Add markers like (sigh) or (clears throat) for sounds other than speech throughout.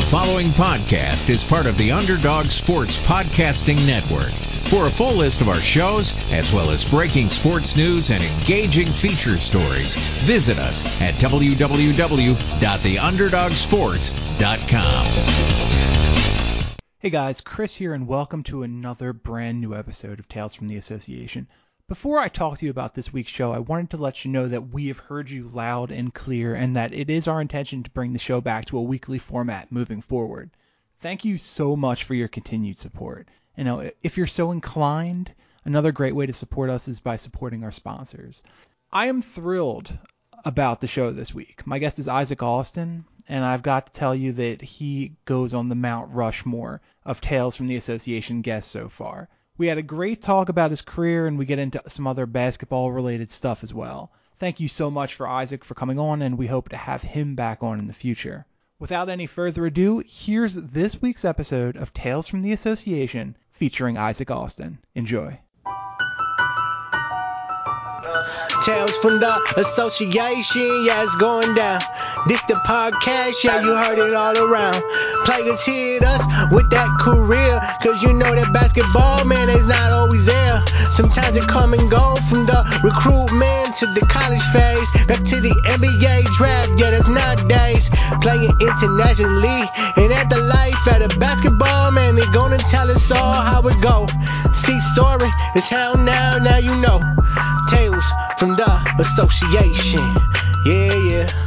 The following podcast is part of the Underdog Sports Podcasting Network. For a full list of our shows, as well as breaking sports news and engaging feature stories, visit us at www.theunderdogsports.com. Hey guys, Chris here, and welcome to another brand new episode of Tales from the Association. Before I talk to you about this week's show, I wanted to let you know that we have heard you loud and clear and that it is our intention to bring the show back to a weekly format moving forward. Thank you so much for your continued support. You know, if you're so inclined, another great way to support us is by supporting our sponsors. I am thrilled about the show this week. My guest is Isaac Austin, and I've got to tell you that he goes on the Mount Rushmore of Tales from the Association guests so far. We had a great talk about his career, and we get into some other basketball related stuff as well. Thank you so much for Isaac for coming on, and we hope to have him back on in the future. Without any further ado, here's this week's episode of Tales from the Association featuring Isaac Austin. Enjoy. Tales from the association, yeah, it's going down. This the podcast, yeah, you heard it all around. Players hit us with that career, cause you know that basketball, man, is not always there. Sometimes it come and go from the recruitment to the college phase, back to the NBA draft, yeah, that's nowadays. Playing internationally, and at the life at a basketball, man, they gonna tell us all how it go. See, story is how now, now you know. Tales from the association. Yeah, yeah.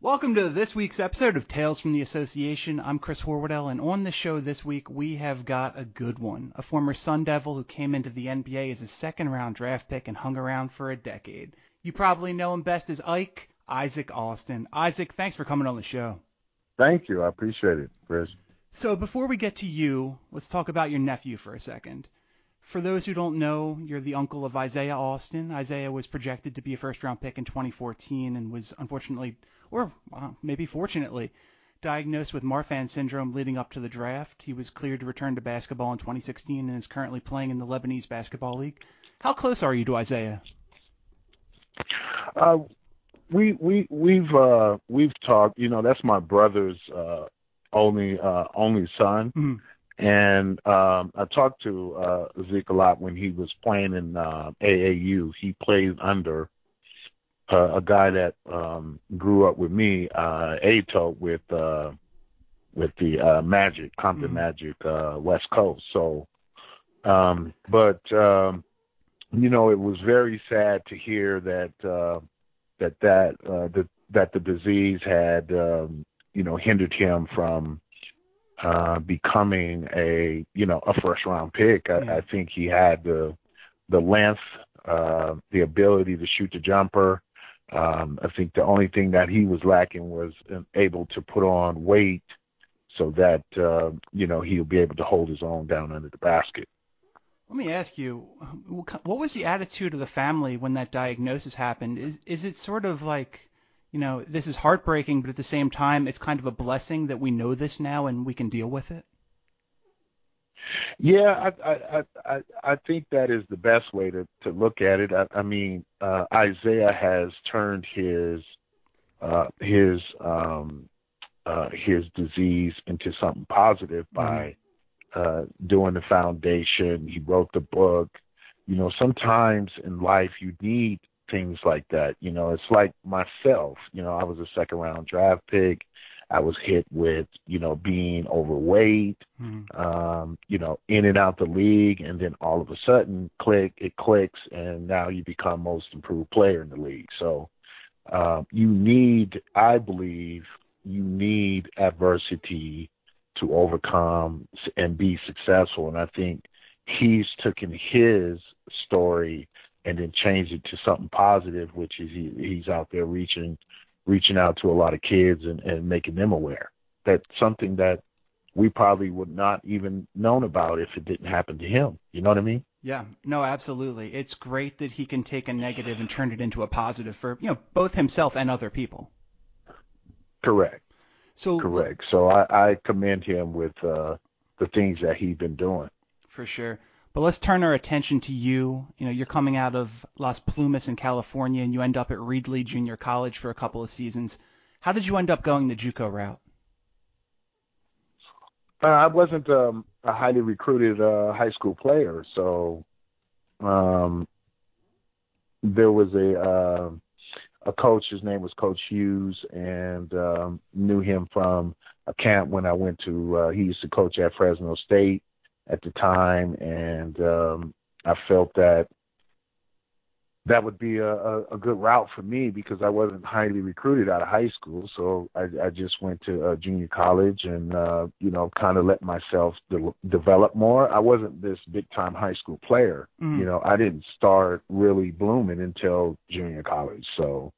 Welcome to this week's episode of Tales from the Association. I'm Chris Horwoodell, and on the show this week we have got a good one. A former Sun Devil who came into the NBA as a second round draft pick and hung around for a decade. You probably know him best as Ike, Isaac Austin. Isaac, thanks for coming on the show. Thank you. I appreciate it, Chris. So before we get to you, let's talk about your nephew for a second. For those who don't know, you're the uncle of Isaiah Austin. Isaiah was projected to be a first round pick in 2014 and was unfortunately, or well, maybe fortunately, diagnosed with Marfan syndrome leading up to the draft. He was cleared to return to basketball in 2016 and is currently playing in the Lebanese Basketball League. How close are you to Isaiah? Uh, we we we've uh, we've talked. You know, that's my brother's uh, only uh, only son. Mhm. And um, I talked to uh, Zeke a lot when he was playing in uh, AAU. He played under uh, a guy that um, grew up with me, uh, Ato, with uh, with the uh, Magic, Compton Mhm. Magic, uh, West Coast. So, um, but um, you know, it was very sad to hear that uh, that that uh, that that the disease had um, you know hindered him from uh, becoming a you know a first round pick. I, Yeah. I think he had the the length, uh, the ability to shoot the jumper. Um, I think the only thing that he was lacking was able to put on weight so that uh, you know he'll be able to hold his own down under the basket. Let me ask you, what was the attitude of the family when that diagnosis happened? Is is it sort of like, you know, this is heartbreaking, but at the same time, it's kind of a blessing that we know this now and we can deal with it? Yeah, I I I I I think that is the best way to to look at it. I, I mean, uh, Isaiah has turned his uh, his um, uh, his disease into something positive by uh, doing the foundation. He wrote the book. You know, sometimes in life you need things like that. You know, it's like myself. You know, I was a second round draft pick. I was hit with, you know, being overweight, Mhm. um, you know, in and out the league, and then all of a sudden, click, it clicks, and now you become most improved player in the league. So, um, you need, I believe, you need adversity to overcome and be successful. And I think he's taken his story and then change it to something positive, which is he, he's out there reaching reaching out to a lot of kids and, and making them aware. That's something that we probably would not even known about if it didn't happen to him. You know what I mean? Yeah, no, absolutely. It's great that he can take a negative and turn it into a positive for, you know, both himself and other people. Correct. So Correct. So I, I commend him with uh, the things that he's been doing. For sure. But let's turn our attention to you. You know, you're coming out of Las Plumas in California and you end up at Reedley Junior College for a couple of seasons. How did you end up going the JUCO route? Uh, I wasn't um, a highly recruited uh, high school player, so um, there was a uh, a coach. His name was Coach Hughes, and um, knew him from a camp when I went to. Uh, he used to coach at Fresno State at the time, and um, I felt that that would be a, a, a good route for me because I wasn't highly recruited out of high school. So I, I just went to uh, junior college and, uh, you know, kind of let myself de- develop more. I wasn't this big time high school player. Mm. You know, I didn't start really blooming until junior college. So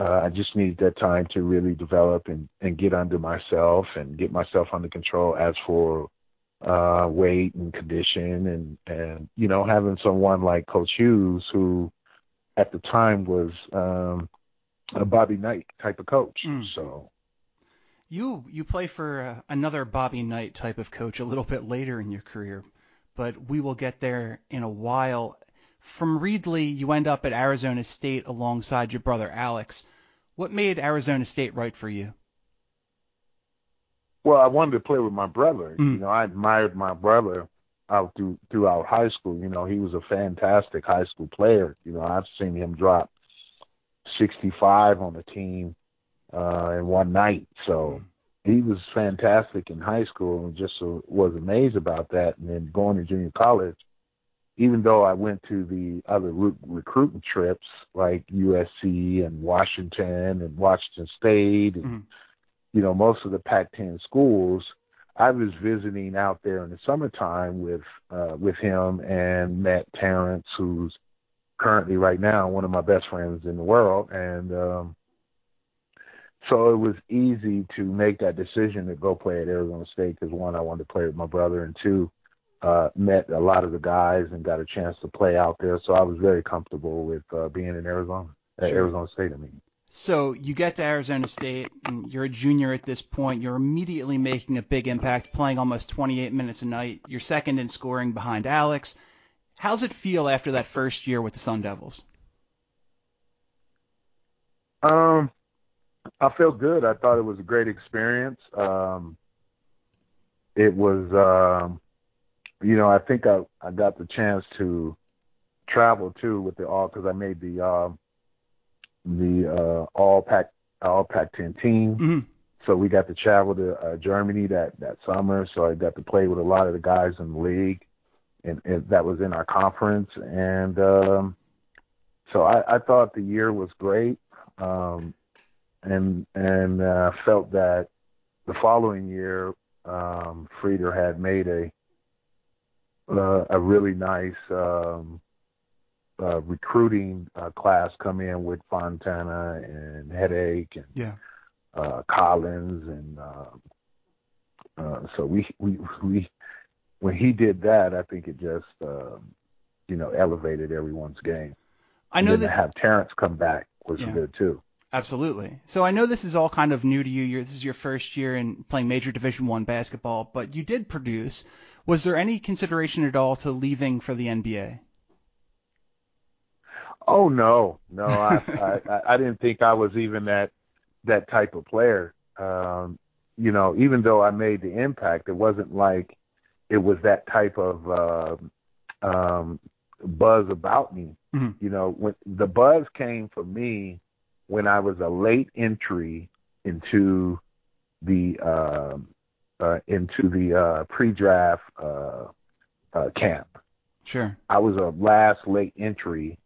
uh, I just needed that time to really develop and, and get under myself and get myself under control as for uh weight and condition and and you know having someone like coach hughes who at the time was um, a Bobby Knight type of coach. Mm. So you you play for uh, another Bobby Knight type of coach a little bit later in your career, but we will get there in a while. From Reedley, you end up at Arizona State alongside your brother Alex. What made Arizona State right for you? Well, I wanted to play with my brother. Mm. You know, I admired my brother out through throughout high school. You know, he was a fantastic high school player. You know, I've seen him drop 65 on the team uh, in one night. So he was fantastic in high school, and just uh, was amazed about that. And then going to junior college, even though I went to the other re- recruiting trips like USC and Washington and Washington State, and mm-hmm. You know most of the Pac-10 schools I was visiting out there in the summertime with uh, with him and Matt Terrence, who's currently right now one of my best friends in the world, and um, so it was easy to make that decision to go play at Arizona State because one, I wanted to play with my brother, and two, uh, met a lot of the guys and got a chance to play out there. So I was very comfortable with uh, being in Arizona, at Sure. Arizona State. I mean. So you get to Arizona State, and you're a junior at this point. You're immediately making a big impact, playing almost 28 minutes a night. You're second in scoring behind Alex. How's it feel after that first year with the Sun Devils? Um, I felt good. I thought it was a great experience. Um, it was, um, you know, I think I I got the chance to travel too with the all because I made the um the uh, all pack all Pac-10 team. Mm-hmm. So we got to travel to uh, Germany that that summer. So I got to play with a lot of the guys in the league, and, and that was in our conference. And um, so I, I thought the year was great, um, and and uh, felt that the following year, um, Frieder had made a uh, a really nice um, uh, recruiting uh, class come in with Fontana and Hedake and Yeah. uh, Collins, and uh, uh, so we we we when he did that, I think it just um, you know elevated everyone's game. I know that to have Terrence come back was Yeah. good too. absolutely. So I know this is all kind of new to you. You're, this is your first year in playing Major Division One basketball, but you did produce. Was there any consideration at all to leaving for the NBA? Oh no, no, (laughs) I, I I- didn't think I was even that that type of player. Um, you know, even though I made the impact, it wasn't like it was that type of uh, um, buzz about me. Mhm. You know, when the buzz came for me when I was a late entry into the um uh, into the uh, pre-draft uh, uh, camp. Sure. I was a last late entry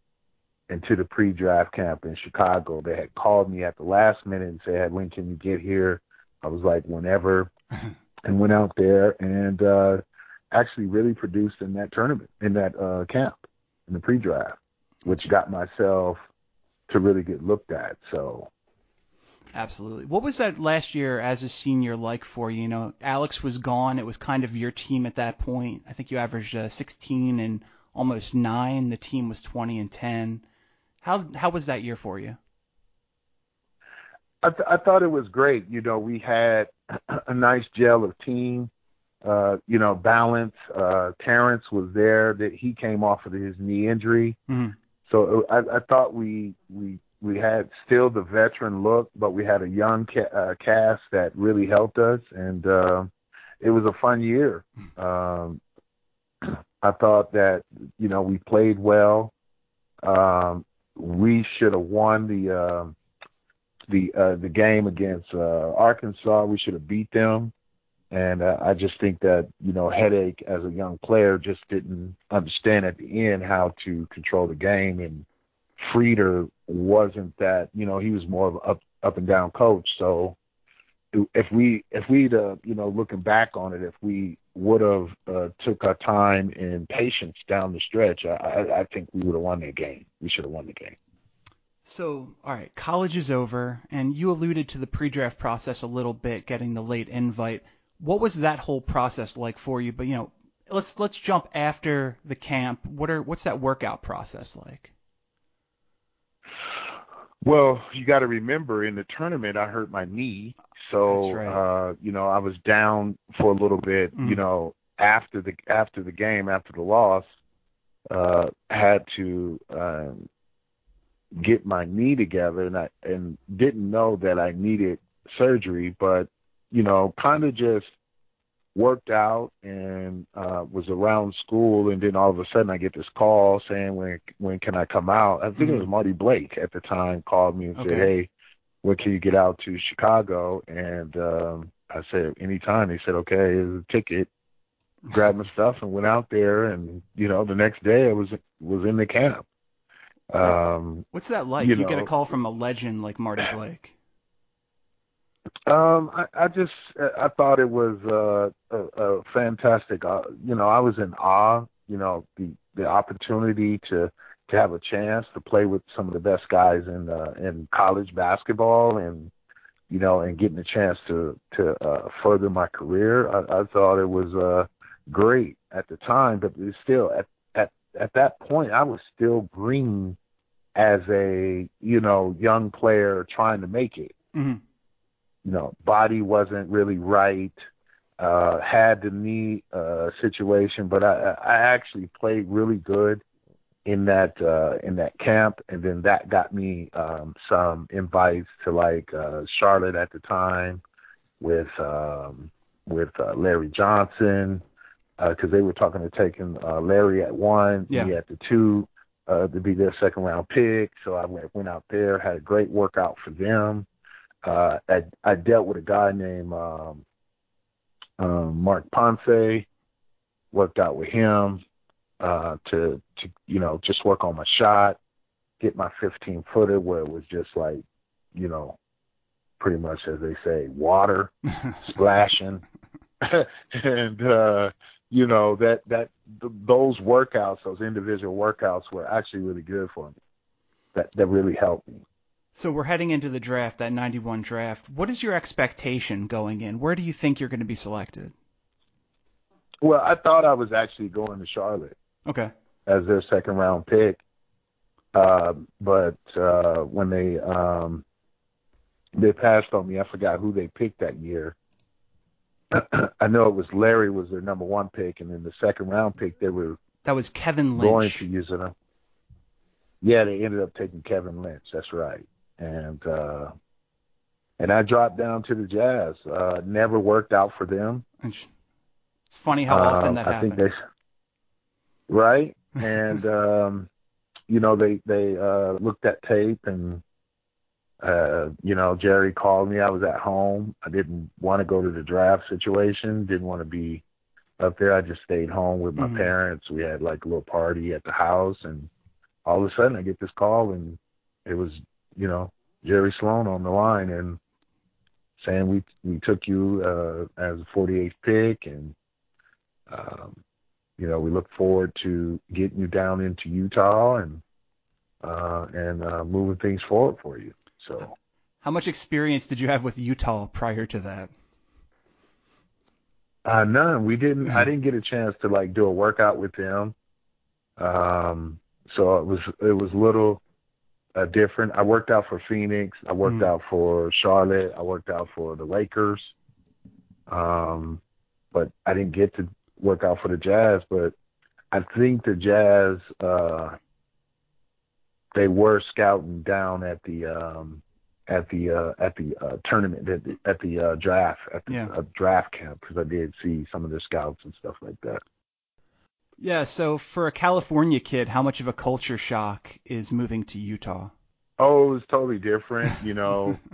into the pre-draft camp in Chicago. They had called me at the last minute and said, "When can you get here?" I was like, "Whenever," (laughs) and went out there and uh, actually really produced in that tournament, in that uh, camp, in the pre-draft, which got myself to really get looked at. So Absolutely. What was that last year as a senior like for you? You know, Alex was gone. It was kind of your team at that point. I think you averaged uh, 16 and almost nine. The team was 20 and 10. How how was that year for you? I, th- I thought it was great. You know, we had (clears throat) a nice gel of team. Uh, you know, balance. Uh, Terrence was there. That he came off of his knee injury, Mhm. so I, I thought we we we had still the veteran look, but we had a young ca- uh, cast that really helped us, and uh, it was a fun year. Um, (clears throat) I thought that you know we played well. Um, we should have won the uh, the uh, the game against uh, Arkansas. We should have beat them, and uh, I just think that you know Hedake as a young player just didn't understand at the end how to control the game, and Frieder wasn't that you know he was more of an up up and down coach. So if we if we'd uh, you know looking back on it, if we would have uh, took our time and patience down the stretch, I, I think we would have won that game. We should have won the game. So, all right, college is over, and you alluded to the pre-draft process a little bit, getting the late invite. What was that whole process like for you? But you know, let's let's jump after the camp. What are what's that workout process like? Well, you got to remember in the tournament I hurt my knee, so right. uh, you know I was down for a little bit. Mm. You know after the after the game after the loss, uh, had to um, get my knee together, and I and didn't know that I needed surgery, but you know kind of just worked out and uh was around school and then all of a sudden I get this call saying when when can I come out? I think it was Marty Blake at the time called me and said, Hey, when can you get out to Chicago? And um I said, Anytime. He said, Okay, here's a ticket. Grabbed my stuff and went out there and you know, the next day I was was in the camp. Um What's that like? You You, get a call from a legend like Marty Blake. Um, I, I just I thought it was uh, a, a fantastic. Uh, you know, I was in awe. You know, the the opportunity to to have a chance to play with some of the best guys in uh, in college basketball, and you know, and getting a chance to to uh, further my career. I, I thought it was uh, great at the time, but it's still at at at that point, I was still green as a you know young player trying to make it hmm you know, body wasn't really right. Uh, had the knee uh, situation, but I, I actually played really good in that uh, in that camp, and then that got me um, some invites to like uh, Charlotte at the time with um, with uh, Larry Johnson because they were talking to taking uh, Larry at one, Yeah. me at the two uh, to be their second round pick. So I went, went out there, had a great workout for them uh, I, I dealt with a guy named um, um, Mark Ponce. Worked out with him uh, to to you know just work on my shot, get my 15 footer where it was just like you know pretty much as they say water (laughs) splashing, (laughs) and uh, you know that that th- those workouts, those individual workouts, were actually really good for me. That that really helped me. So we're heading into the draft, that 91 draft. What is your expectation going in? Where do you think you're going to be selected? Well, I thought I was actually going to Charlotte Okay. As their second round pick. Uh, but uh, when they um, they passed on me, I forgot who they picked that year. (clears throat) I know it was Larry was their number one pick, and then the second round pick they were That was Kevin going Lynch. to use it. Yeah, they ended up taking Kevin Lynch. That's right, and uh, and I dropped down to the Jazz. Uh, never worked out for them. It's funny how often Um, that I happens. think they, right, and um, you know they they uh, looked at tape and uh, you know Jerry called me. I was at home. I didn't want to go to the draft situation. Didn't want to be up there. I just stayed home with my Mhm. parents. We had like a little party at the house, and all of a sudden I get this call, and it was you know Jerry Sloan on the line and saying we we took you uh, as a 48th pick and um, you know, we look forward to getting you down into Utah and uh, and uh, moving things forward for you. So How much experience did you have with Utah prior to that? uh, none. We didn't. I (laughs) didn't get a chance to like do a workout with them. Um, so it was it was little uh, different. I worked out for Phoenix. I worked Mm. out for Charlotte. I worked out for the Lakers. Um, but I didn't get to work out for the Jazz. But I think the Jazz uh, they were scouting down at the um, at the uh, at the uh, tournament at the, at the uh, draft at the Yeah. uh, draft camp because I did see some of their scouts and stuff like that. Yeah, so for a California kid, how much of a culture shock is moving to Utah? Oh, it's totally different, you know. (laughs)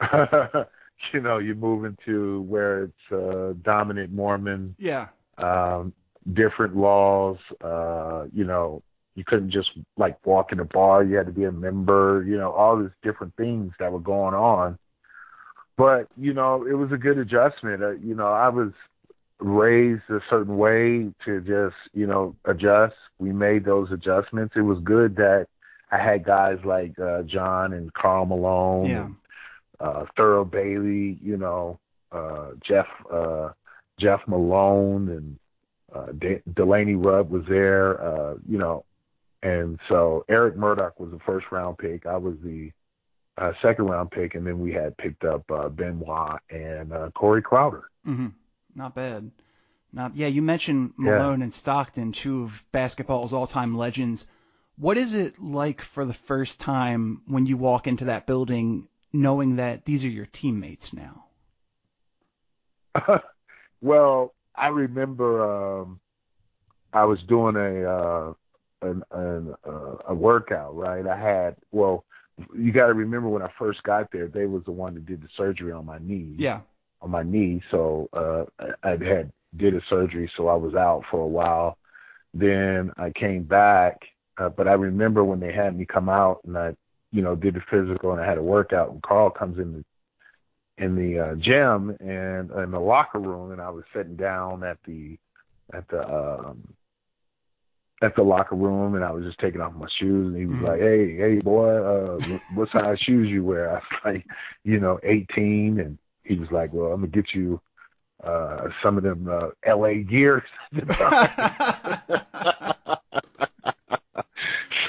(laughs) you know, you move into where it's uh, dominant Mormon, Yeah. um, different laws. Uh, you know, you couldn't just like walk in a bar; you had to be a member. You know, all these different things that were going on. But you know, it was a good adjustment. Uh, you know, I was raised a certain way to just you know adjust. We made those adjustments. It was good that I had guys like uh, John and Karl Malone, Yeah. and, uh, Thurl Bailey, you know, uh, Jeff uh, Jeff Malone, and uh, De- Delaney Rudd was there, uh, you know, and so Eric Murdock was the first round pick. I was the uh, second round pick, and then we had picked up uh, Benoit and uh, Corey Crowder. hmm Not bad. Not yeah. You mentioned Malone and Stockton, two of basketball's all-time legends. What is it like for the first time when you walk into that building, knowing that these are your teammates now? (laughs) well, I remember um, I was doing a uh, an, an, uh, a workout, right? I had well, you got to remember when I first got there, they was the one that did the surgery on my knee. Yeah. on my knee. So uh I had did a surgery, so I was out for a while. Then I came back, uh, but I remember when they had me come out and I, you know, did the physical and I had a workout. And Karl comes in the in the uh, gym and in the locker room, and I was sitting down at the at the um at the locker room and I was just taking off my shoes and he was Mhm. like, Hey, hey boy, uh what size shoes you wear? I was (laughs) like, you know, eighteen and he was like, Well, I'm gonna get you uh some of them uh LA gears. (laughs) (laughs)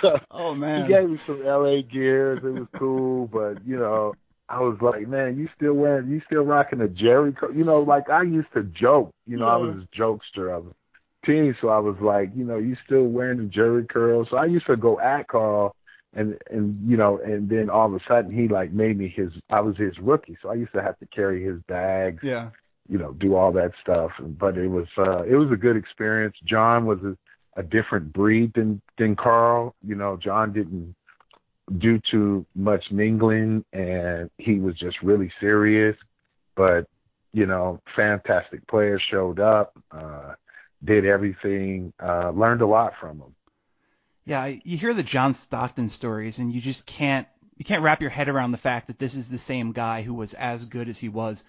so (laughs) oh man, he gave me some LA gears. It was cool, but you know, I was like, man, you still wearing, you still rocking a Jheri curl. You know, like I used to joke. You know, I was a jokester of a teen, so I was like, you know, you still wearing the Jheri curl. So I used to go at Karl, and and you know, and then all of a sudden he like made me his. I was his rookie, so I used to have to carry his bags Yeah. you know, do all that stuff. But it was uh it was a good experience. John was a, a different breed than than Karl. You know, John didn't do too much mingling and he was just really serious. But, you know, fantastic players showed up, uh, did everything, uh, learned a lot from him. Yeah, you hear the John Stockton stories, and you just can't you can't wrap your head around the fact that this is the same guy who was as good as he was.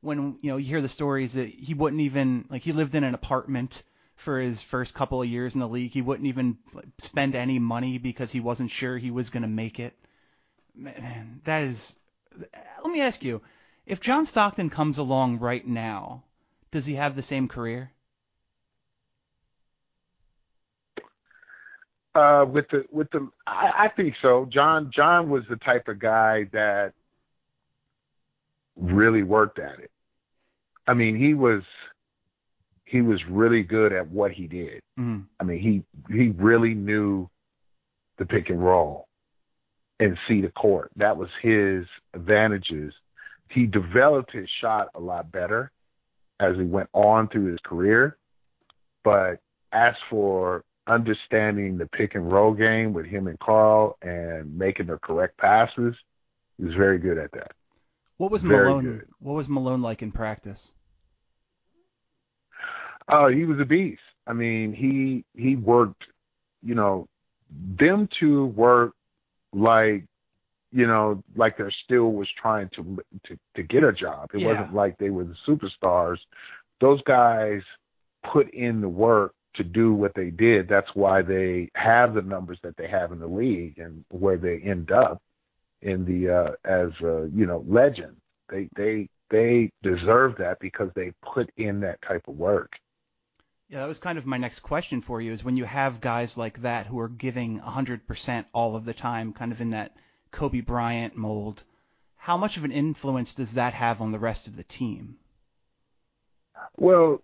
When you know you hear the stories that he wouldn't even like he lived in an apartment for his first couple of years in the league. He wouldn't even spend any money because he wasn't sure he was going to make it. Man, that is. Let me ask you, if John Stockton comes along right now, does he have the same career? Uh, with the with the, I, I think so. John John was the type of guy that really worked at it. I mean, he was he was really good at what he did. Mm. I mean, he he really knew the pick and roll and see the court. That was his advantages. He developed his shot a lot better as he went on through his career. But as for understanding the pick and roll game with him and Karl and making the correct passes, he was very good at that. What was Very Malone? good. What was Malone like in practice? Oh, he was a beast. I mean, he he worked, you know, them two worked like, you know, like they still was trying to to to get a job. It Yeah. wasn't like they were the superstars. Those guys put in the work to do what they did. That's why they have the numbers that they have in the league and where they end up in the uh as uh, you know, legend. They they they deserve that because they put in that type of work. Yeah, that was kind of my next question for you is when you have guys like that who are giving 100% all of the time, kind of in that Kobe Bryant mold, how much of an influence does that have on the rest of the team? Well,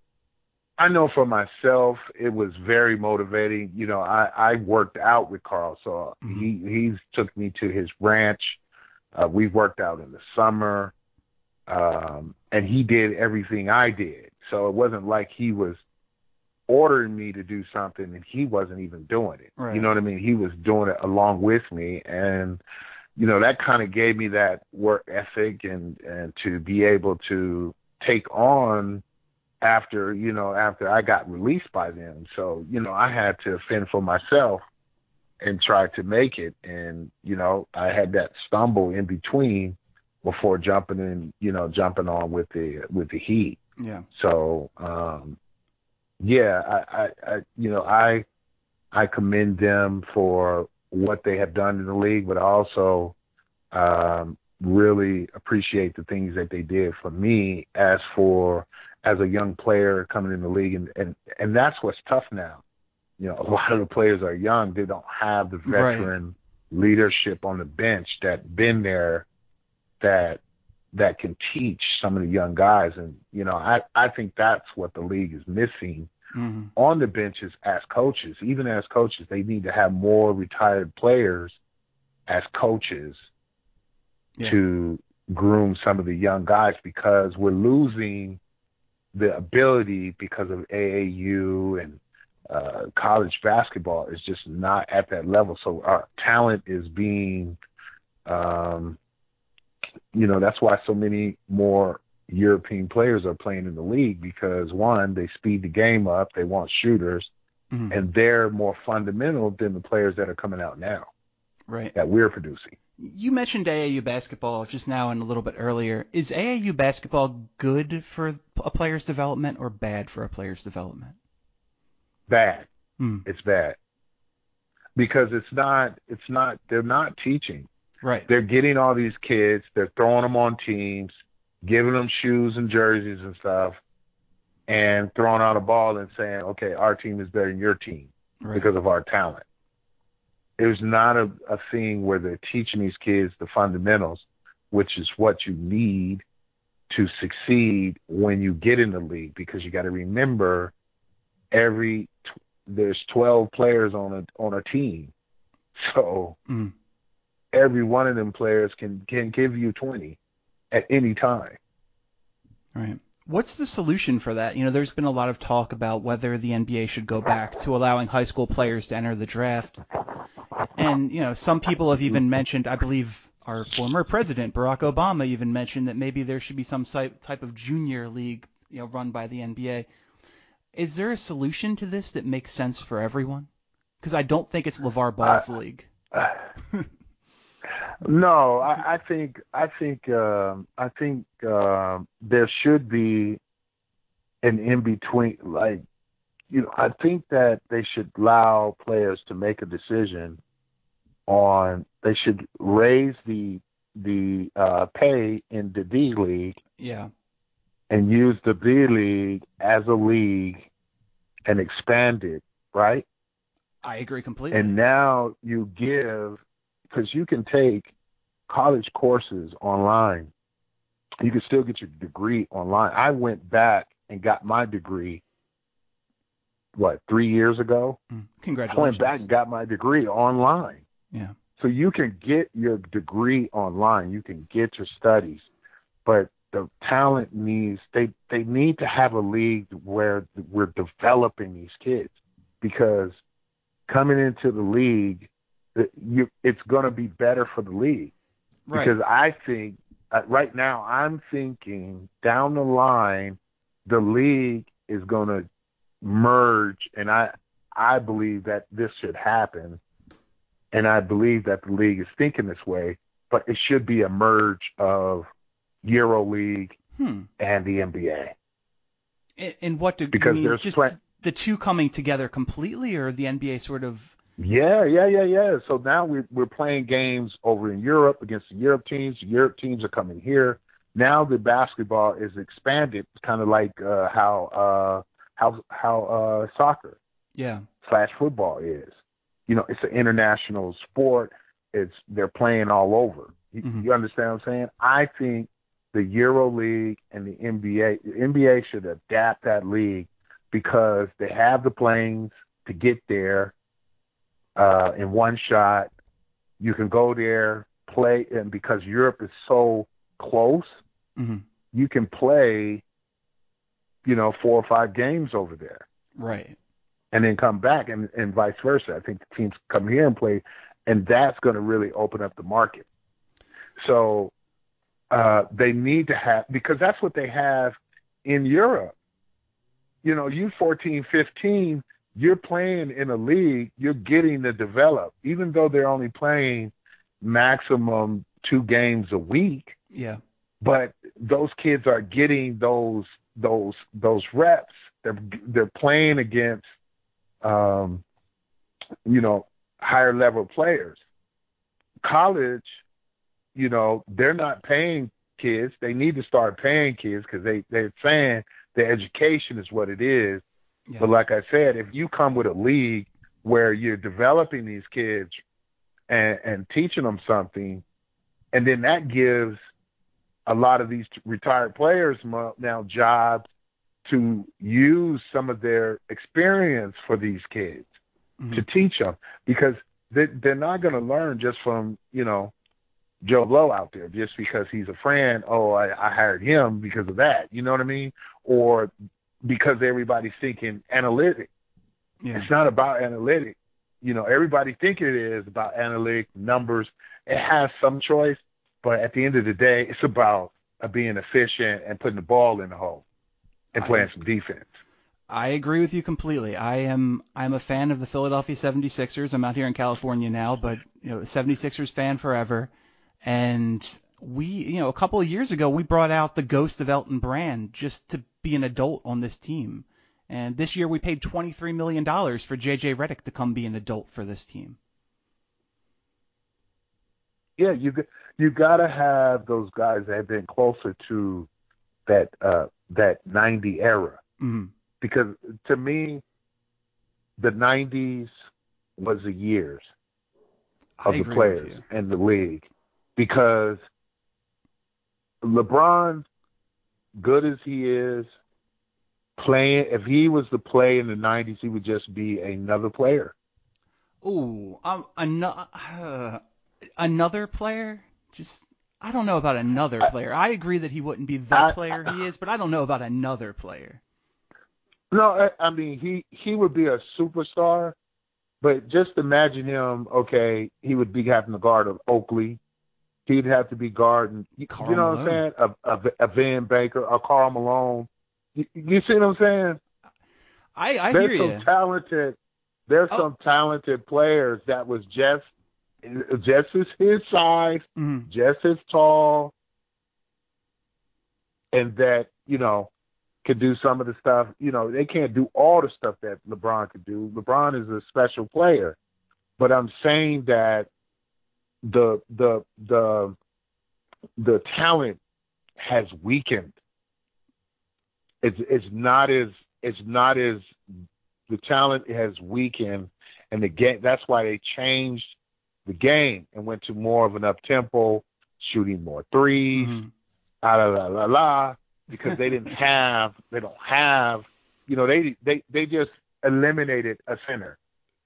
I know for myself, it was very motivating. You know, I, I worked out with Karl, so mm-hmm. he he's took me to his ranch. Uh, we worked out in the summer, um, and he did everything I did. So it wasn't like he was ordering me to do something and he wasn't even doing it. Right. You know what I mean? He was doing it along with me, and you know that kind of gave me that work ethic and and to be able to take on after you know after I got released by them. So you know I had to fend for myself and try to make it. And you know I had that stumble in between before jumping in, you know, jumping on with the with the Heat. Yeah. So um, yeah, I, I, I you know I I commend them for what they have done in the league, but also um, really appreciate the things that they did for me as for as a young player coming in the league, and and and that's what's tough now. You know, a lot of the players are young; they don't have the veteran right. leadership on the bench that been there, that that can teach some of the young guys. And you know, I I think that's what the league is missing. Mm-hmm. On the benches as coaches, even as coaches, they need to have more retired players as coaches yeah. to groom some of the young guys because we're losing the ability because of AAU and uh, college basketball is just not at that level. So our talent is being, um, you know, that's why so many more European players are playing in the league because one, they speed the game up, they want shooters, mm-hmm. and they're more fundamental than the players that are coming out now. Right. That we're producing. You mentioned AAU basketball just now and a little bit earlier. Is AAU basketball good for a player's development or bad for a player's development? Bad. Hmm. It's bad. Because it's not it's not they're not teaching. Right. They're getting all these kids, they're throwing them on teams, giving them shoes and jerseys and stuff, and throwing out a ball and saying, "Okay, our team is better than your team right. because of our talent." There's not a, a thing where they're teaching these kids the fundamentals, which is what you need to succeed when you get in the league. Because you got to remember, every there's 12 players on a on a team, so mm. Every one of them players can can give you 20 at any time. Right. What's the solution for that? You know, there's been a lot of talk about whether the NBA should go back to allowing high school players to enter the draft. And, you know, some people have even mentioned, I believe our former president, Barack Obama, even mentioned that maybe there should be some type of junior league, you know, run by the NBA. Is there a solution to this that makes sense for everyone? Because I don't think it's LaVar Ball's uh, league. (laughs) no, I, I think I think uh, I think uh, there should be an in between. Like, you know, I think that they should allow players to make a decision on they should raise the the uh, pay in the D League. Yeah. And use the D League as a league and expand it, right? I agree completely. And now you give because you can take college courses online. You can still get your degree online. I went back and got my degree what three years ago. Congratulations! I went back and got my degree online. Yeah. So you can get your degree online. You can get your studies, but the talent needs they they need to have a league where we're developing these kids because coming into the league, you, it's going to be better for the league. Right. Because I think uh, right now I'm thinking down the line, the league is going to merge, and I I believe that this should happen and I believe that the league is thinking this way, but it should be a merge of Euro League hmm. and the NBA. In, in what degree? Because mean, there's just pl- the two coming together completely, or the NBA sort of? Yeah, yeah, yeah, yeah. So now we're we're playing games over in Europe against the Europe teams. The Europe teams are coming here. Now the basketball is expanded, It's kind of like uh, how uh, how how uh, soccer, yeah, slash football is you know, it's an international sport. It's they're playing all over. You, mm-hmm. you understand what I'm saying? I think the Euro League and the NBA, the NBA should adapt that league because they have the planes to get there uh, in one shot. You can go there, play, and because Europe is so close, hmm you can play, you know, four or five games over there Right. and then come back and, and vice versa. I think the teams come here and play, and that's going to really open up the market. So uh, they need to have because that's what they have in Europe. You know, you 14, 15, you're playing in a league, you're getting to develop, even though they're only playing maximum two games a week Yeah. but those kids are getting those those those reps. They're they're playing against um, you know higher level players. College, you know, they're not paying kids. They need to start paying kids because they they're saying the education is what it is. Yeah. But like I said, if you come with a league where you're developing these kids and, and teaching them something, and then that gives a lot of these retired players now jobs to use some of their experience for these kids Mhm. to teach them because they, they're not going to learn just from you know Joe Blow out there just because he's a friend. Oh, I, I hired him because of that. You know what I mean? Or because everybody's thinking analytic. Yeah. It's not about analytic. You know, everybody think it is about analytic numbers. It has some choice, but at the end of the day, it's about uh, being efficient and putting the ball in the hole and I- playing some defense. I agree with you completely. I am I'm a fan of the Philadelphia 76ers. I'm out here in California now, but you know, 76ers fan forever. And we, you know, a couple of years ago we brought out the ghost of Elton Brand just to be an adult on this team. And this year we paid 23 million dollars for JJ Redick to come be an adult for this team. yeah, you g- you got to have those guys that have been closer to that uh that 90 era hmm because to me the 90s was the years of the players and the league because LeBron good as he is playing if he was to play in the 90s he would just be another player Ooh, um, another (sighs) uh, another player. Just I don't know about another I- player. I agree that he wouldn't be the I- player he (laughs) is, but I don't know about another player. No, I, I mean he he would be a superstar, but just imagine him. Okay, he would be having the guard of Oakley. He'd have to be guarding. You, you know what I'm saying? A, a, a Vin Baker, a Karl Malone. You, you see what I'm saying? I I there's hear some you. talented. There's Oh. some talented players that was just just as his size, Mhm. just as tall, and that you know could do some of the stuff. You know, they can't do all the stuff that LeBron could do. LeBron is a special player, but I'm saying that the the the the talent has weakened. It's it's not as it's not as the talent has weakened, and the game. That's why they changed the game and went to more of an up tempo, shooting more 3s Mhm. ah, la la la la, because they didn't (laughs) have, they don't have, you know, they they they just eliminated a center.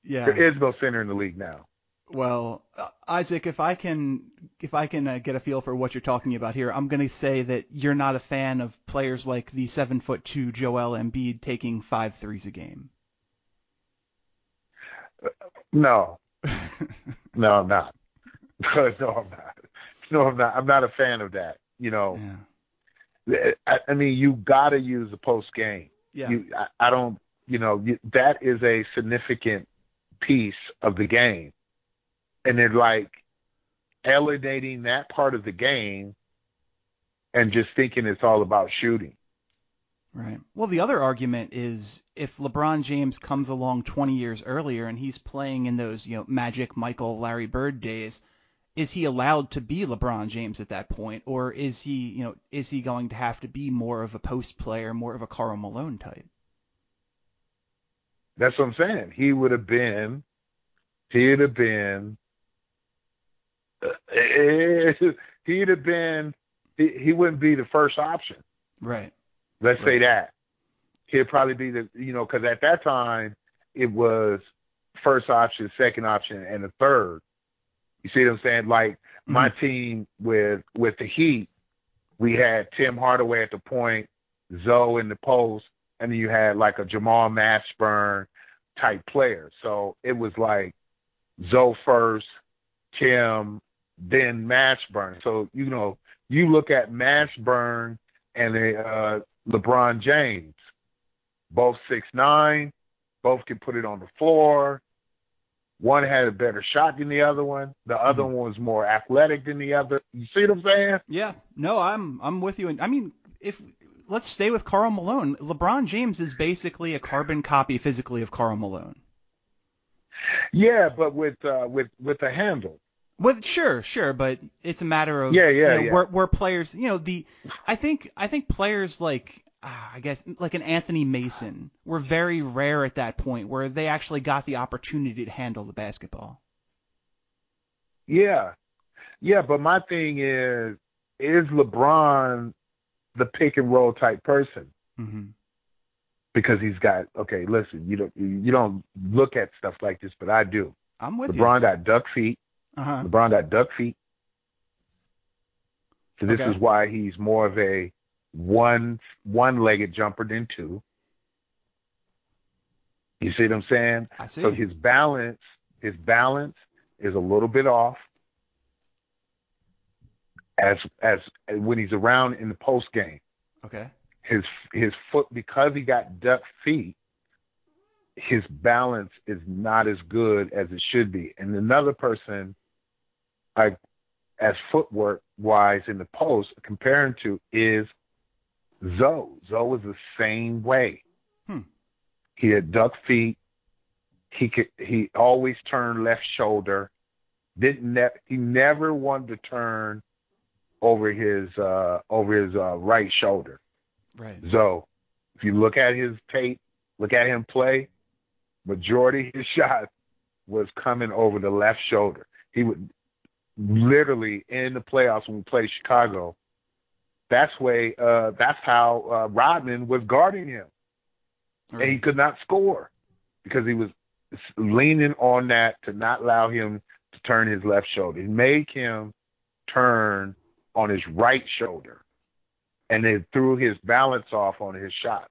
Yeah. There is no center in the league now. Well, uh, Isaac, if I can if I can uh, get a feel for what you're talking about here, I'm going to say that you're not a fan of players like the seven foot two Joel Embiid taking five threes a game. No, (laughs) no, I'm not. (laughs) no, I'm not. No, I'm not. I'm not a fan of that. You know, yeah. I, I mean, you got to use the post game. Yeah. You, I, I don't. You know, you, that is a significant piece of the game, and they're like eliminating that part of the game, and just thinking it's all about shooting. Right. Well, the other argument is if LeBron James comes along 20 years earlier and he's playing in those, you know, Magic, Michael, Larry Bird days, is he allowed to be LeBron James at that point, or is he, you know, is he going to have to be more of a post player, more of a Karl Malone type? That's what I'm saying. He would have been. He'd have been. He'd have been. He, he wouldn't be the first option. Right. Let's say that. He'd probably be the you know because at that time it was first option, second option, and a third. You see what I'm saying? Like mm-hmm. my team with with the Heat, we had Tim Hardaway at the point, Zo in the post, and then you had like a Jamal Mashburn type player. So it was like Zo first, Tim, then Mashburn. So you know, you look at Mashburn and uh, LeBron James, both six nine, both can put it on the floor. One had a better shot than the other one. The other mm-hmm. one was more athletic than the other. You see what I'm saying? Yeah. No, I'm I'm with you. And I mean, if let's stay with Karl Malone. LeBron James is basically a carbon copy physically of Karl Malone. Yeah, but with uh, with with a handle. Well, sure, sure, but it's a matter of yeah, yeah, you know, yeah. Where, where players, you know, the I think I think players like uh, I guess like an Anthony Mason were very rare at that point where they actually got the opportunity to handle the basketball. Yeah, yeah, but my thing is, is LeBron the pick and roll type person? Mm-hmm. Because he's got okay. Listen, you don't you don't look at stuff like this, but I do. I'm with LeBron you. got duck feet. Uh-huh. LeBron got duck feet. So this okay. is why he's more of a one one legged jumper than two. You see what I'm saying? I see. So his balance his balance is a little bit off. As as when he's around in the post game. Okay. His his foot because he got duck feet, his balance is not as good as it should be. And another person I as footwork wise in the post comparing to is Zo. Zo was the same way. Hmm. He had duck feet. He could he always turned left shoulder. Didn't ne- he never wanted to turn over his uh over his uh right shoulder. Right. Zo. If you look at his tape, look at him play, majority of his (laughs) shots was coming over the left shoulder. He would literally in the playoffs when we played Chicago. That's way. Uh, that's how uh, Rodman was guarding him, right. and he could not score because he was leaning on that to not allow him to turn his left shoulder. He made him turn on his right shoulder, and it threw his balance off on his shots.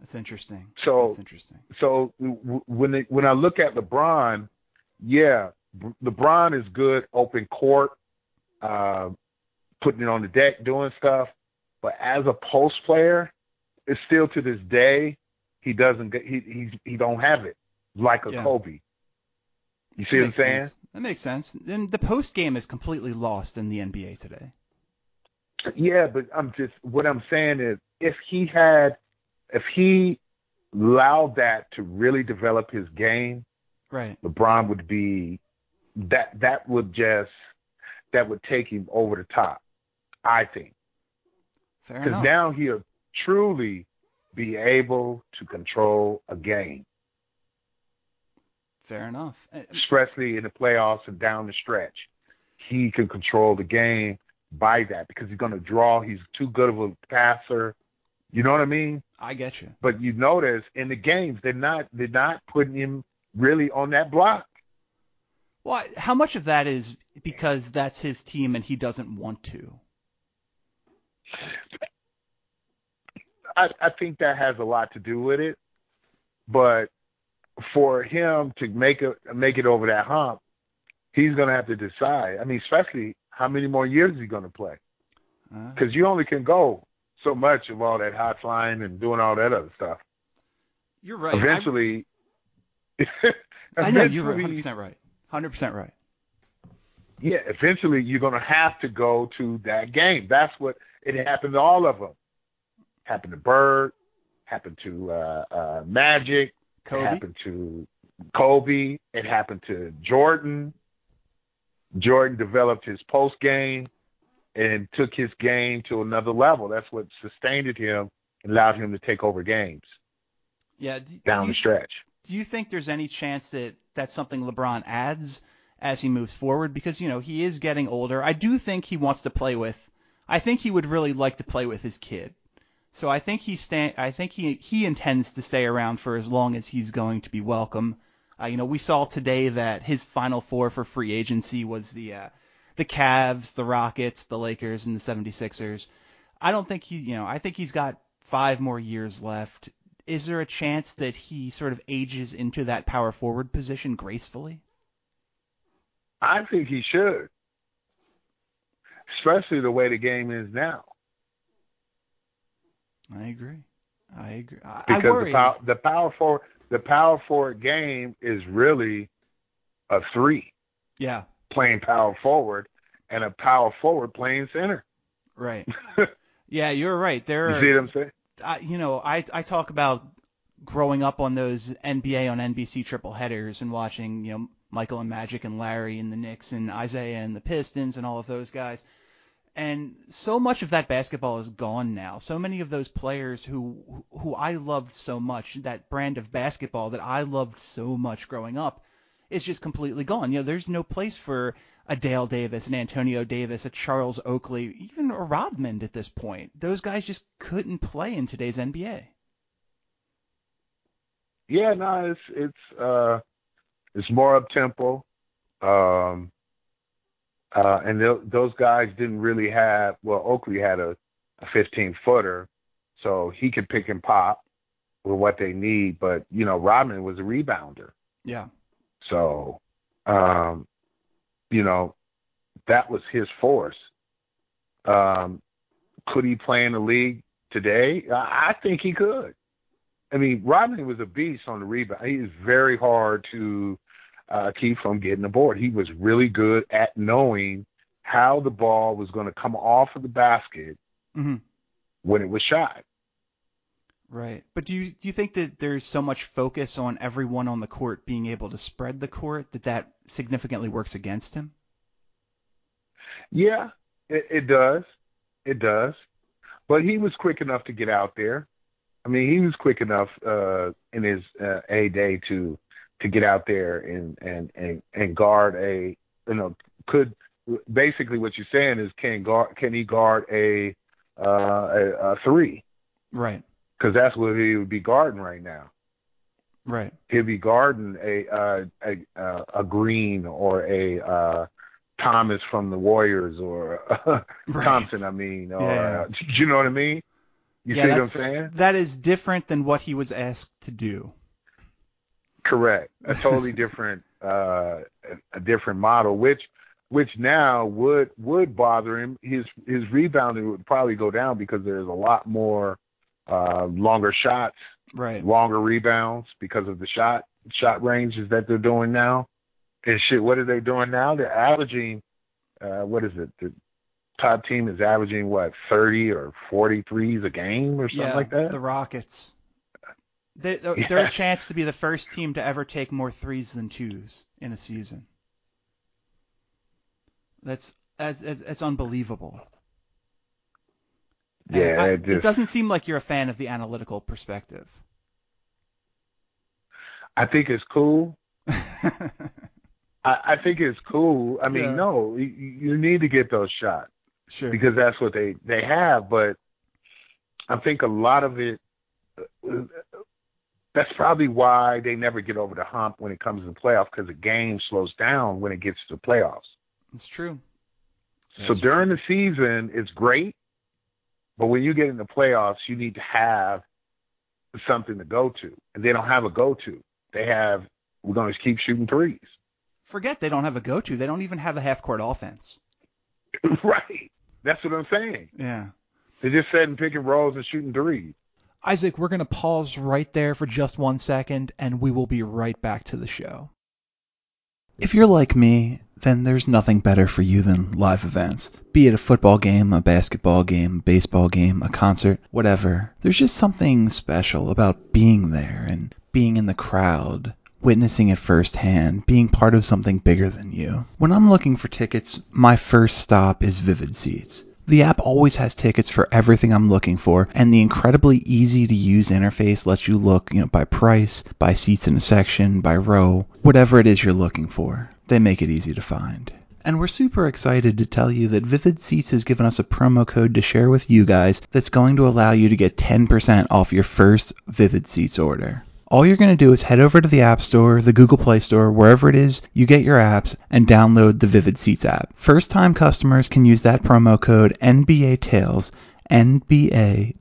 That's interesting. So That's interesting. So when it, when I look at LeBron, yeah, LeBron is good open court, uh, putting it on the deck, doing stuff. But as a post player, it's still to this day he doesn't get he he he don't have it like a yeah. Kobe. You see that what I'm saying? Sense. That makes sense. Then the post game is completely lost in the NBA today. Yeah, but I'm just what I'm saying is if he had if he allowed that to really develop his game, right? LeBron would be that that would just that would take him over the top. I think because now he'll truly be able to control a game. Fair enough. Uh, uh, Especially in the playoffs and down the stretch, he can control the game by that because he's going to draw. He's too good of a passer. You know what I mean? I get you. But you notice in the games they're not they're not putting him really on that block. Well, how much of that is because that's his team and he doesn't want to? I, I think that has a lot to do with it, but for him to make it make it over that hump, he's going to have to decide. I mean, especially how many more years is he going to play? Because uh, you only can go so much of all that hot flying and doing all that other stuff. You're right. Eventually, (laughs) I know you're 100 percent right. Hundred percent right. Yeah, eventually you're going to have to go to that game. That's what it happened to all of them. Happened to Bird. Happened to uh, uh, Magic. Kobe. It happened to Kobe. It happened to Jordan. Jordan developed his post game and took his game to another level. That's what sustained him and allowed him to take over games. Yeah, do, down do the stretch. Do you think there's any chance that that's something LeBron adds as he moves forward? Because you know he is getting older. I do think he wants to play with. I think he would really like to play with his kid. So I think he sta- I think he he intends to stay around for as long as he's going to be welcome. Uh, you know, we saw today that his final four for free agency was the uh, the Cavs, the Rockets, the Lakers, and the 76ers. I don't think he, you know, I think he's got five more years left. Is there a chance that he sort of ages into that power forward position gracefully? I think he should, especially the way the game is now. I agree. I agree. I, because I worry. the power, the power forward, the power forward game is really a three yeah. playing power forward and a power forward playing center. Right. (laughs) yeah, you're right. There You see what I'm saying? I, you know, I I talk about growing up on those NBA on NBC triple headers and watching, you know, Michael and Magic and Larry and the Knicks and Isaiah and the Pistons and all of those guys. And so much of that basketball is gone now. So many of those players who who I loved so much, that brand of basketball that I loved so much growing up, is just completely gone. You know, there's no place for a Dale Davis, an Antonio Davis, a Charles Oakley, even a Rodman at this point. Those guys just couldn't play in today's NBA. Yeah, no, it's it's uh it's more up tempo. Um uh and th- those guys didn't really have well Oakley had a a 15 footer so he could pick and pop with what they need but you know Rodman was a rebounder. Yeah. So um you know that was his force. Um could he play in the league today? I, I think he could. I mean, Rodman was a beast on the rebound. He is very hard to uh, keep from getting the board. He was really good at knowing how the ball was going to come off of the basket hmm when it was shot. Right. But do you do you think that there's so much focus on everyone on the court being able to spread the court that that significantly works against him? Yeah, it, it does. It does. But he was quick enough to get out there. I mean, he was quick enough uh, in his uh, A day to to get out there and and and and guard a you know could basically what you're saying is can guard can he guard a uh, a, a three Right. Because that's what he would be guarding right now. Right. He'd be guarding a uh, a a, a Green or a uh, Thomas from the Warriors or (laughs) Right. Thompson. I mean, or Yeah. uh, you know what I mean? You yeah, see what I'm saying? that is different than what he was asked to do. Correct. A totally (laughs) different uh a, a different model, which which now would would bother him. His his rebounding would probably go down because there's a lot more uh longer shots, Right. longer rebounds because of the shot shot ranges that they're doing now. And shit, what are they doing now? They're averaging uh what is it? The top team is averaging what, thirty or forty threes a game or something yeah, like that? the Rockets. They, they're, Yeah. (laughs) they're a chance to be the first team to ever take more threes than twos in a season. That's that's, that's, that's unbelievable. Yeah, I- it it doesn't seem like you're a fan of the analytical perspective. I think it's cool. (laughs) I, I think it's cool. I mean, Yeah. no, you, you need to get those shots sure. because that's what they they have. But I think a lot of it. Uh, that's probably why they never get over the hump when it comes to the playoff because the game slows down when it gets to the playoffs. it's true. so That's during the season, it's great, but when you get in the playoffs, you need to have something to go to, and they don't have a go to. They have we're going to keep shooting threes. Forget they don't have a go-to. They don't even have a half-court offense. (laughs) right. That's what I'm saying. Yeah. They're just setting pick and rolls and shooting threes. Isaac, we're going to pause right there for just one second, and we will be right back to the show. If you're like me, then there's nothing better for you than live events. Be it a football game, a basketball game, a baseball game, a concert, whatever. There's just something special about being there and being in the crowd, witnessing it firsthand, being part of something bigger than you. When I'm looking for tickets, my first stop is Vivid Seats. The app always has tickets for everything I'm looking for, and the incredibly easy to use interface lets you look, you know, by price, by seats in a section, by row, whatever it is you're looking for. They make it easy to find. And we're super excited to tell you that Vivid Seats has given us a promo code to share with you guys that's going to allow you to get 10% off your first Vivid Seats order. All you're going to do is head over to the App Store, the Google Play Store, wherever it is you get your apps, and download the Vivid Seats app. First time customers can use that promo code NBA Tales N-B-A-T-A-L-E-S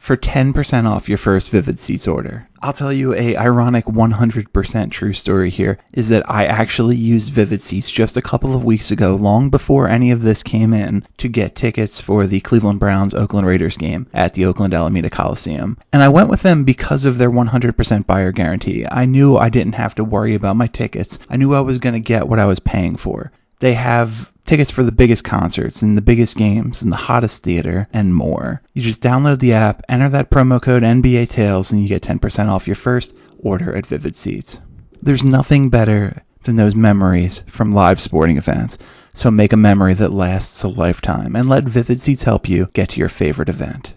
for 10% off your first Vivid Seats order. I'll tell you a ironic 100% true story here is that I actually used Vivid Seats just a couple of weeks ago, long before any of this came in, to get tickets for the Cleveland Browns Oakland Raiders game at the Oakland Alameda Coliseum. And I went with them because of their 100% buyer guarantee. I knew I didn't have to worry about my tickets. I knew I was going to get what I was paying for. They have tickets for the biggest concerts and the biggest games and the hottest theater and more. You just download the app, enter that promo code NBA Tales, and you get 10% off your first order at Vivid Seats. There's nothing better than those memories from live sporting events. So make a memory that lasts a lifetime and let Vivid Seats help you get to your favorite event.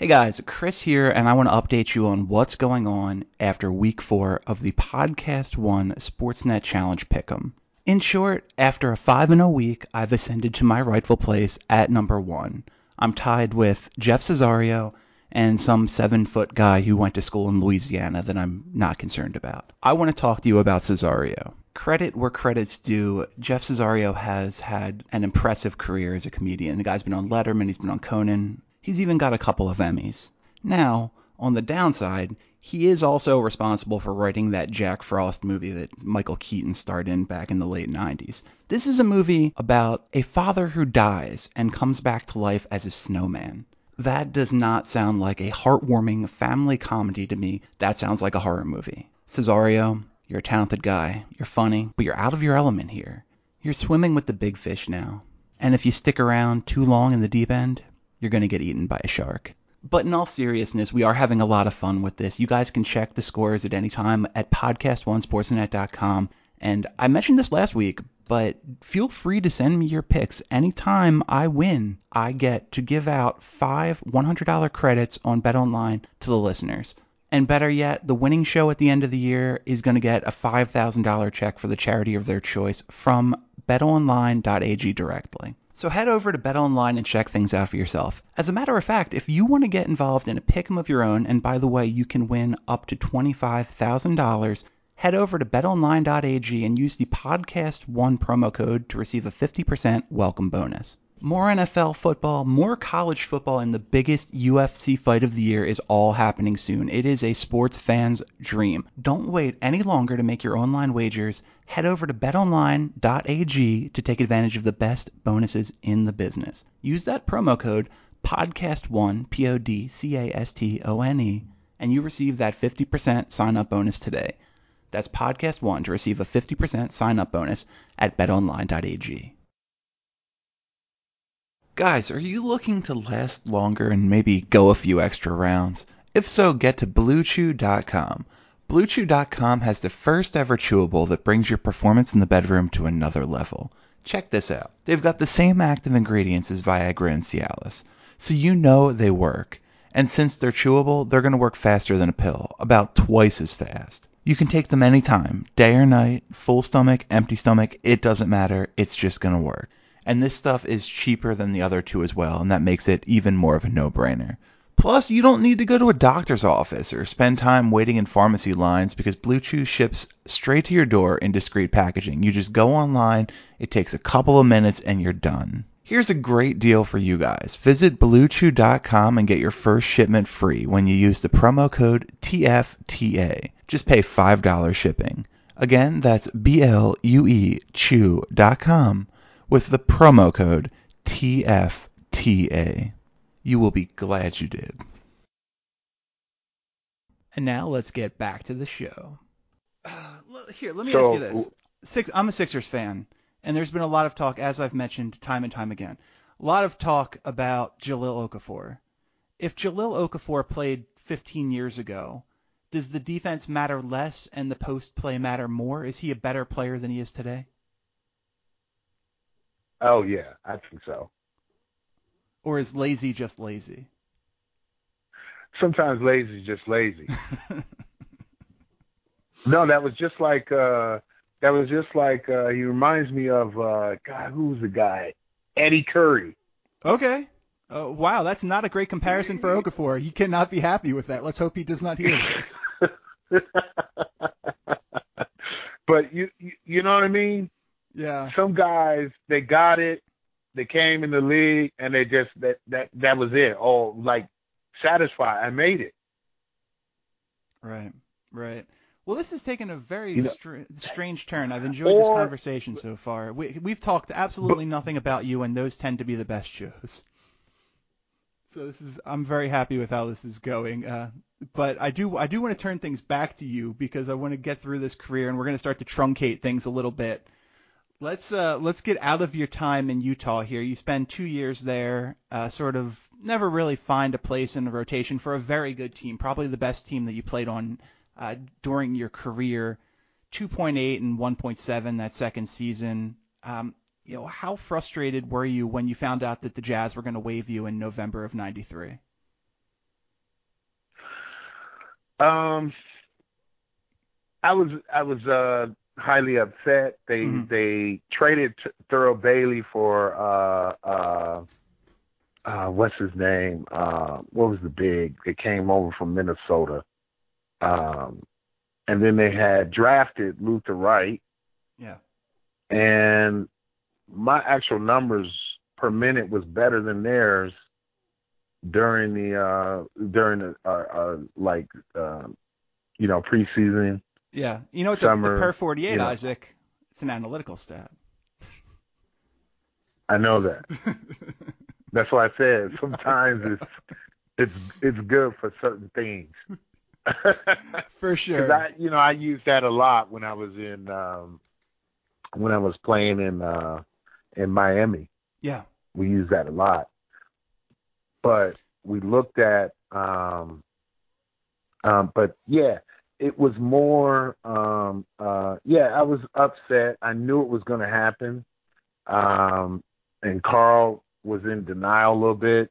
Hey guys, Chris here, and I want to update you on what's going on after week four of the Podcast One Sportsnet Challenge Pick'em. In short, after a 5 0 week, I've ascended to my rightful place at number one. I'm tied with Jeff Cesario and some seven foot guy who went to school in Louisiana that I'm not concerned about. I want to talk to you about Cesario. Credit where credit's due, Jeff Cesario has had an impressive career as a comedian. The guy's been on Letterman, he's been on Conan, He's even got a couple of Emmys. Now, on the downside, he is also responsible for writing that Jack Frost movie that Michael Keaton starred in back in the late 90s. This is a movie about a father who dies and comes back to life as a snowman. That does not sound like a heartwarming family comedy to me. That sounds like a horror movie. Cesario, you're a talented guy. You're funny, but you're out of your element here. You're swimming with the big fish now. And if you stick around too long in the deep end, you're going to get eaten by a shark. But in all seriousness, we are having a lot of fun with this. You guys can check the scores at any time at podcast1sportsnet.com. And I mentioned this last week, but feel free to send me your picks. Anytime I win, I get to give out five $100 credits on BetOnline to the listeners. And better yet, the winning show at the end of the year is going to get a $5,000 check for the charity of their choice from betonline.ag directly. So head over to BetOnline and check things out for yourself. As a matter of fact, if you want to get involved in a pick'em of your own, and by the way, you can win up to $25,000, head over to betonline.ag and use the podcast one promo code to receive a 50% welcome bonus. More NFL football, more college football, and the biggest UFC fight of the year is all happening soon. It is a sports fan's dream. Don't wait any longer to make your online wagers. Head over to betonline.ag to take advantage of the best bonuses in the business. Use that promo code podcast1 P O D C A S T O N E and you receive that 50% sign up bonus today. That's podcast 1 to receive a 50% sign up bonus at betonline.ag. Guys, are you looking to last longer and maybe go a few extra rounds? If so, get to BlueChew.com. BlueChew.com has the first ever chewable that brings your performance in the bedroom to another level. Check this out. They've got the same active ingredients as Viagra and Cialis, so you know they work. And since they're chewable, they're going to work faster than a pill, about twice as fast. You can take them anytime, day or night, full stomach, empty stomach, it doesn't matter, it's just going to work. And this stuff is cheaper than the other two as well, and that makes it even more of a no-brainer. Plus, you don't need to go to a doctor's office or spend time waiting in pharmacy lines because Blue Chew ships straight to your door in discreet packaging. You just go online, it takes a couple of minutes, and you're done. Here's a great deal for you guys. Visit BlueChew.com and get your first shipment free when you use the promo code TFTA. Just pay $5 shipping. Again, that's B-L-U-E Chew.com with the promo code TFTA. You will be glad you did. And now let's get back to the show. Uh, here, let me So- ask you this. Six, I'm a Sixers fan, and there's been a lot of talk, as I've mentioned time and time again, a lot of talk about Jahlil Okafor. If Jahlil Okafor played 15 years ago, does the defense matter less and the post play matter more? Is he a better player than he is today? Oh yeah, I think so. Or is lazy just lazy? Sometimes lazy is just lazy. (laughs) No, that was just like uh that was just like uh, he reminds me of uh, God. Who's the guy? Eddy Curry. Okay. Uh, wow, that's not a great comparison for Okafor. He cannot be happy with that. Let's hope he does not hear this. (laughs) but you, you you know what I mean? Yeah. Some guys they got it, they came in the league and they just that that that was it. Oh, like satisfied. I made it. Right. Right. Well, this has taken a very You know- str- strange turn. I've enjoyed this conversation so far. We, we've talked absolutely nothing about you, and those tend to be the best shows. So this is I'm very happy with how this is going. Uh, but I do I do want to turn things back to you because I want to get through this career, and we're going to start to truncate things a little bit. Let's uh, let's get out of your time in Utah here. You spend two years there, uh, sort of never really find a place in the rotation for a very good team, probably the best team that you played on uh, during your career. 2.8 and 1.7 that second season. Um, you know, how frustrated were you when you found out that the Jazz were going to waive you in November of '93? Um, I was I was uh highly upset. They Mhm. they traded T- Thurl Bailey for uh uh uh what's his name? Uh what was the big that came over from Minnesota? Um and then they had drafted Luther Wright Yeah. and my actual numbers per minute was better than theirs during the uh during the uh, uh like uh, you know preseason Yeah. You know what? The, the Summer, per 48, you know. Isaac, it's an analytical stat. I know that. (laughs) That's why I said sometimes it's it's it's good for certain things. (laughs) For sure. I, you know, I used that a lot when I was in um when I was playing in uh in Miami. yeah. We used that a lot. But we looked at um um but yeah, it was more um uh yeah, I was upset. I knew it was gonna happen. Um and Karl was in denial a little bit.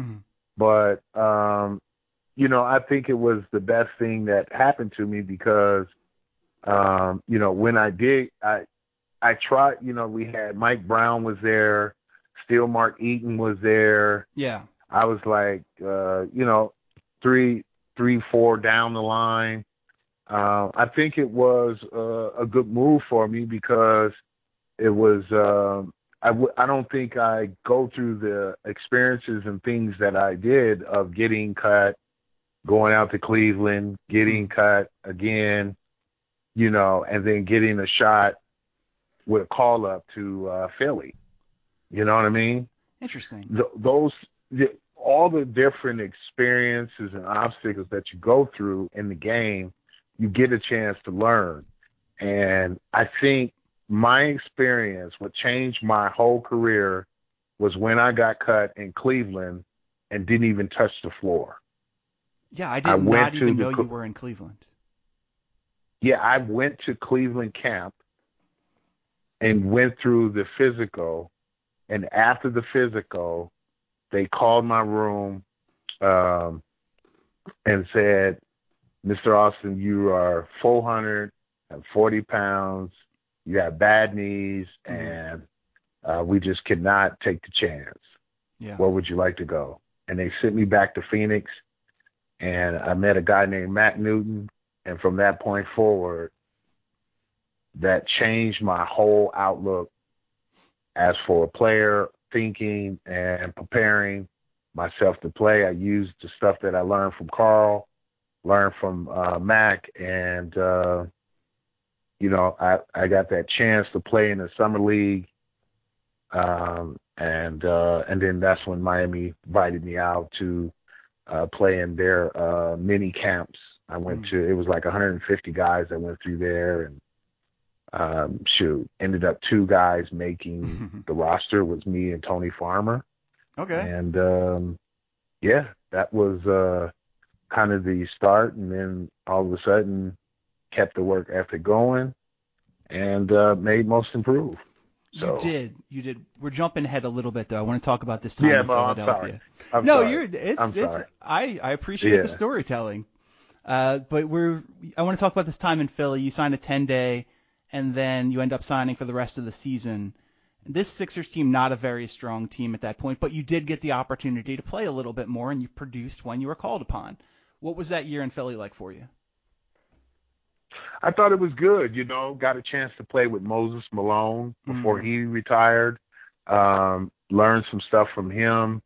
Mhm. But um you know, I think it was the best thing that happened to me because um, you know, when I did I I tried, you know, we had Mike Brown was there, Still Mark Eaton was there. Yeah. I was like uh, you know, three three, four down the line. Uh, I think it was uh, a good move for me because it was um I w- I don't think I go through the experiences and things that I did of getting cut, going out to Cleveland, getting cut again, you know, and then getting a shot with a call up to uh, Philly. You know what I mean? Interesting. Th- those the, all the different experiences and obstacles that you go through in the game, you get a chance to learn. And I think my experience, what changed my whole career, was when I got cut in Cleveland and didn't even touch the floor. Yeah, I did I went not to even know you were in Cleveland. Yeah, I went to Cleveland camp and went through the physical. And after the physical, they called my room um, and said, Mr. Austin, you are 440 pounds. You have bad knees, and uh, we just cannot take the chance. Yeah. Where would you like to go? And they sent me back to Phoenix, and I met a guy named Mac Newton. And from that point forward, that changed my whole outlook as for a player, thinking and preparing myself to play. I used the stuff that I learned from Karl, learned from uh, Mac, and uh, you know, I I got that chance to play in the summer league, um, and uh, and then that's when Miami invited me out to uh, play in their uh, mini camps. I went Mm. to it was like 150 guys that went through there, and um, shoot, ended up two guys making (laughs) the roster was me and Tony Farmer. Okay. And um yeah, that was uh kind of the start and then all of a sudden kept the work ethic going and uh made most improve. So You did. You did. We're jumping ahead a little bit though. I want to talk about this time Yeah, in but I'm Philadelphia. sorry. I'm no, sorry. you're. It's. I'm it's. sorry. I. I appreciate the storytelling. Uh, but we're. I want to talk about this time in Philly. You signed a 10 day, and then you end up signing for the rest of the season. This Sixers team, not a very strong team at that point, but you did get the opportunity to play a little bit more, and you produced when you were called upon. What was that year in Philly like for you? I thought it was good. You know, got a chance to play with Moses Malone before mm-hmm. he retired. Um, learned some stuff from him.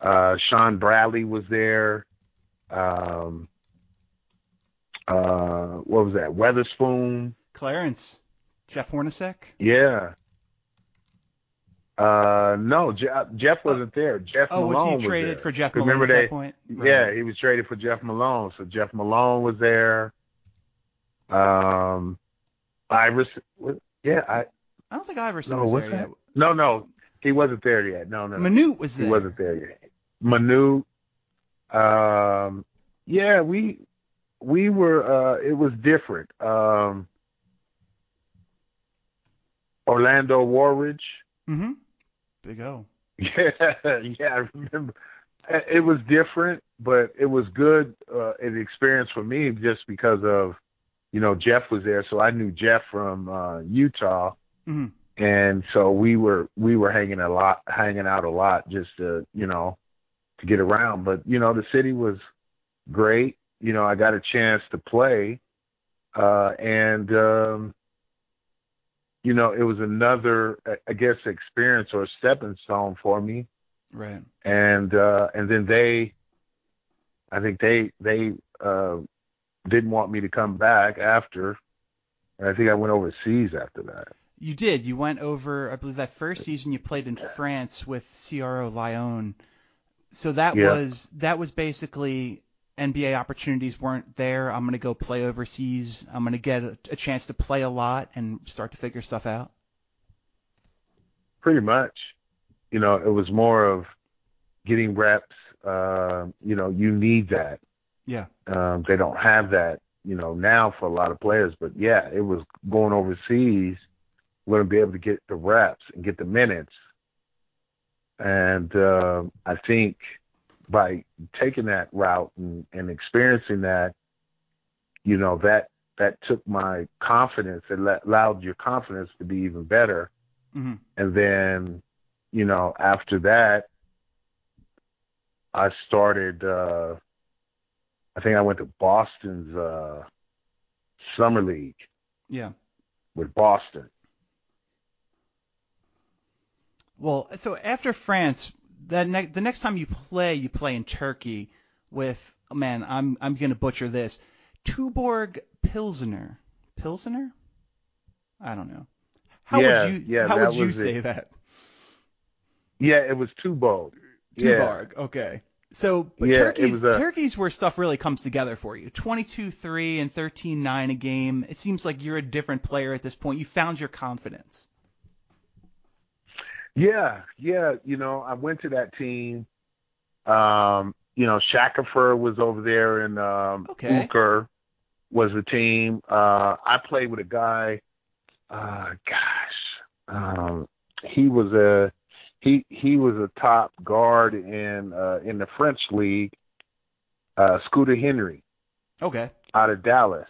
Uh, Shawn Bradley was there. Um, uh, what was that? Weatherspoon. Clarence. Jeff Hornacek. Yeah. Uh, no, Jeff, Jeff wasn't there. Jeff oh, Malone was he traded was for Jeff Malone Remember at they, that point? Right. Yeah, he was traded for Jeff Malone. So Jeff Malone was there. Um, Iverson. Yeah, I. I don't think Iverson no, was there yet. No, no, he wasn't there yet. No, no. Manute was there. He wasn't there yet. Manute. Um, yeah, we we were. uh It was different. Um, Orlando Woolridge. Mm-hmm. Big O. Yeah, (laughs) yeah, I remember. It was different, but it was good uh, an experience for me just because of you know, Jeff was there, so I knew Jeff from uh, Utah, mm-hmm. and so we were we were hanging a lot, hanging out a lot, just to you know, to get around. But you know, the city was great. You know, I got a chance to play, uh, and um, you know, it was another, I guess, experience or stepping stone for me. Right. And uh, and then they, I think they they uh, didn't want me to come back after. And I think I went overseas after that. You did. You went over. I believe that first season you played in France with CRO Lyon. So that yeah. was that was basically NBA opportunities weren't there. I'm gonna go play overseas. I'm gonna get a, a chance to play a lot and start to figure stuff out. Pretty much. You know, it was more of getting reps. Uh, you know, you need that. Yeah. Um, they don't have that, you know, now for a lot of players. But yeah, it was going overseas. Going to be able to get the reps and get the minutes. And uh, I think by taking that route and, and experiencing that, you know, that that took my confidence. It allowed your confidence to be even better. Mm-hmm. And then, you know, after that, I started uh, I think I went to Boston's uh, summer league. Yeah. With Boston. Well, so after France, that ne- the next time you play, you play in Turkey with oh man, I'm I'm gonna butcher this. Tuborg Pilsner. Pilsner? I don't know. How yeah, would you yeah, how would you it. say that? Yeah, it was Tuborg. Tuborg, yeah. okay. So, but yeah, turkeys, a... turkeys where stuff really comes together for you. 22-3 and 13-9 a game. It seems like you're a different player at this point. You found your confidence. Yeah, yeah. You know, I went to that team. Um, you know, Shackleford was over there, and um, okay. Uecker was the team. Uh, I played with a guy. Uh, gosh, um, he was a he he was a top guard in uh, in the French league. Uh, Scooter Henry. Okay. Out of Dallas,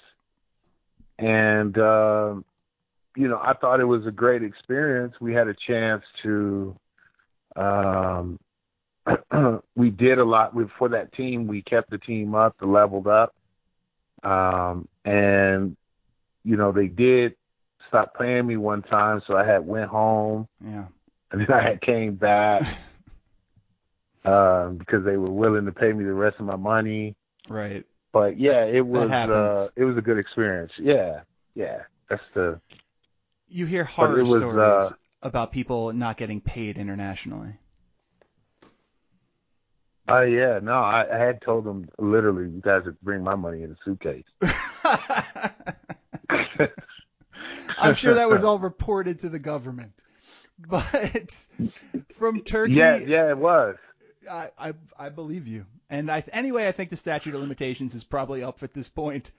and uh, you know I thought it was a great experience. We had a chance to. Um, (clears throat) we did a lot with for that team. We kept the team up, the leveled up, um, and you know they did stop paying me one time, so I had went home. Yeah and then I had came back (laughs) um, because they were willing to pay me the rest of my money. Right. But yeah, it was uh, it was a good experience. Yeah, yeah. That's the. You hear horror was, stories uh, about people not getting paid internationally. Oh uh, yeah, no, I, I had told them literally, you guys would bring my money in a suitcase. (laughs) I'm sure that was all reported to the government. (laughs) but from Turkey. Yeah, yeah, it was. I, I, I believe you. And I, anyway, I think the statute of limitations is probably up at this point.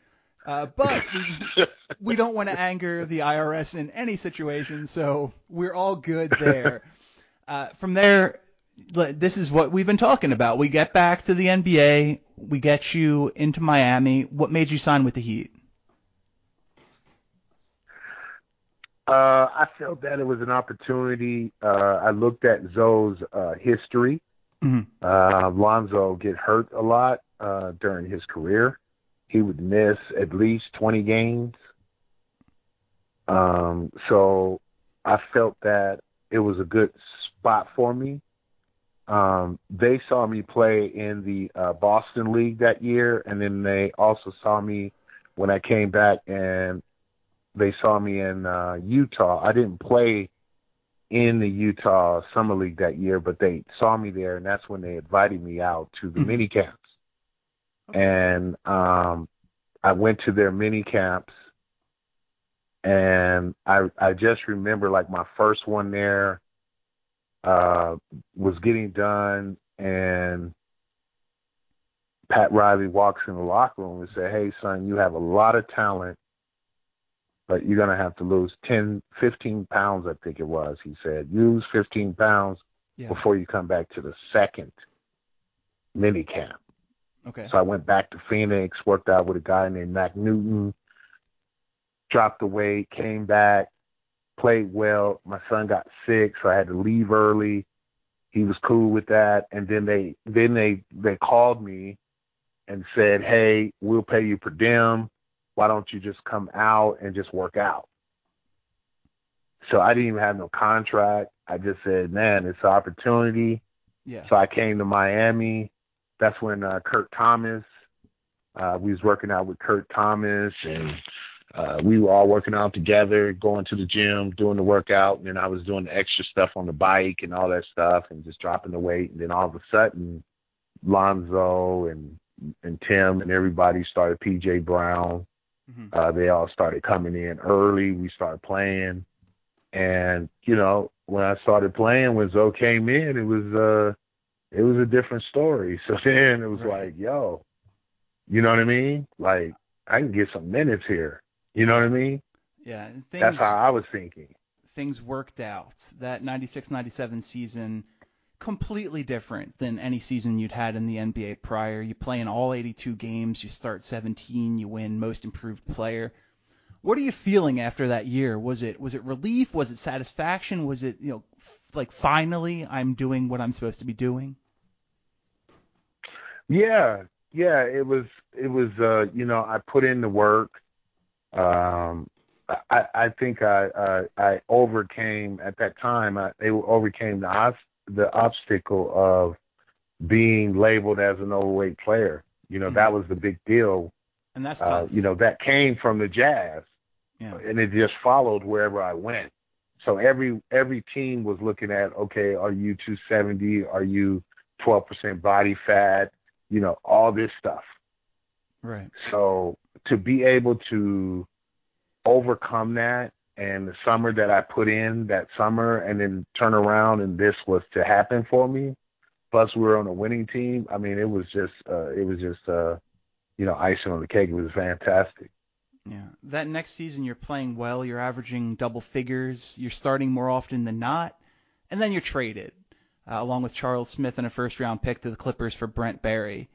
Uh, but we, we don't want to anger the IRS in any situation, so we're all good there. (laughs) Uh, from there, this is what we've been talking about. We get back to the NBA. We get you into Miami. What made you sign with the Heat? Uh, I felt that it was an opportunity. Uh, I looked at Zo's uh, history. Mhm. Uh, Lonzo get hurt a lot uh, during his career. He would miss at least 20 games. Um, so I felt that it was a good spot for me. Um, they saw me play in the uh, Boston League that year, and then they also saw me when I came back and they saw me in uh, Utah. I didn't play in the Utah Summer League that year, but they saw me there, and that's when they invited me out to the Mhm. mini And um, I went to their mini camps, and I I just remember like my first one there uh, was getting done, and Pat Riley walks in the locker room and said, "Hey, son, you have a lot of talent." but you're going to have to lose 10, 15 pounds, I think it was. He said, lose 15 pounds Yeah. before you come back to the second mini camp. Okay. So I went back to Phoenix, worked out with a guy named Mac Newton, dropped the weight, came back, played well. My son got sick, so I had to leave early. He was cool with that, and then they then they they called me and said, "Hey, we'll pay you per diem. Why don't you just come out and just work out?" So I didn't even have no contract. I just said, "Man, it's an opportunity." Yeah. So I came to Miami. That's when uh, Kurt Thomas. Uh, we was working out with Kurt Thomas, and uh, we were all working out together, going to the gym, doing the workout, and then I was doing the extra stuff on the bike and all that stuff, and just dropping the weight. And then all of a sudden, Lonzo and and Tim and everybody started. PJ Brown, Mhm. uh, they all started coming in early. We started playing, and you know when I started playing, when Zo came in, it was uh it was a different story. (laughs) So then it was Right. like, yo, you know what I mean? Like I can get some minutes here. You know what I mean? Yeah. Things, That's how I was thinking. things worked out. That 96-97 season completely different than any season you'd had in the NBA prior. You play in all 82 games, you start 17, you win most improved player. What are you feeling after that year? Was it was it relief? Was it satisfaction? Was it, you know, like finally I'm doing what I'm supposed to be doing? Yeah, yeah. It was it was uh, you know, I put in the work. Um I, I think I, I I overcame at that time. I they overcame the os- the obstacle of being labeled as an overweight player. You know that was the big deal. And that's Uh, tough. you know that came from the Jazz, yeah. and it just followed wherever I went. So every every team was looking at okay, are you 270? Are you 12% body fat? You know all this stuff. Right. So to be able to overcome that and the summer that I put in that summer and then turn around and this was to happen for me. Plus we were on a winning team. I mean it was just uh it was just uh you know, icing on the cake. It was fantastic. Yeah. That next season you're playing well, you're averaging double figures, you're starting more often than not, and then you're traded, uh, along with Charles Smith and a first round pick to the Clippers for Brent Barry.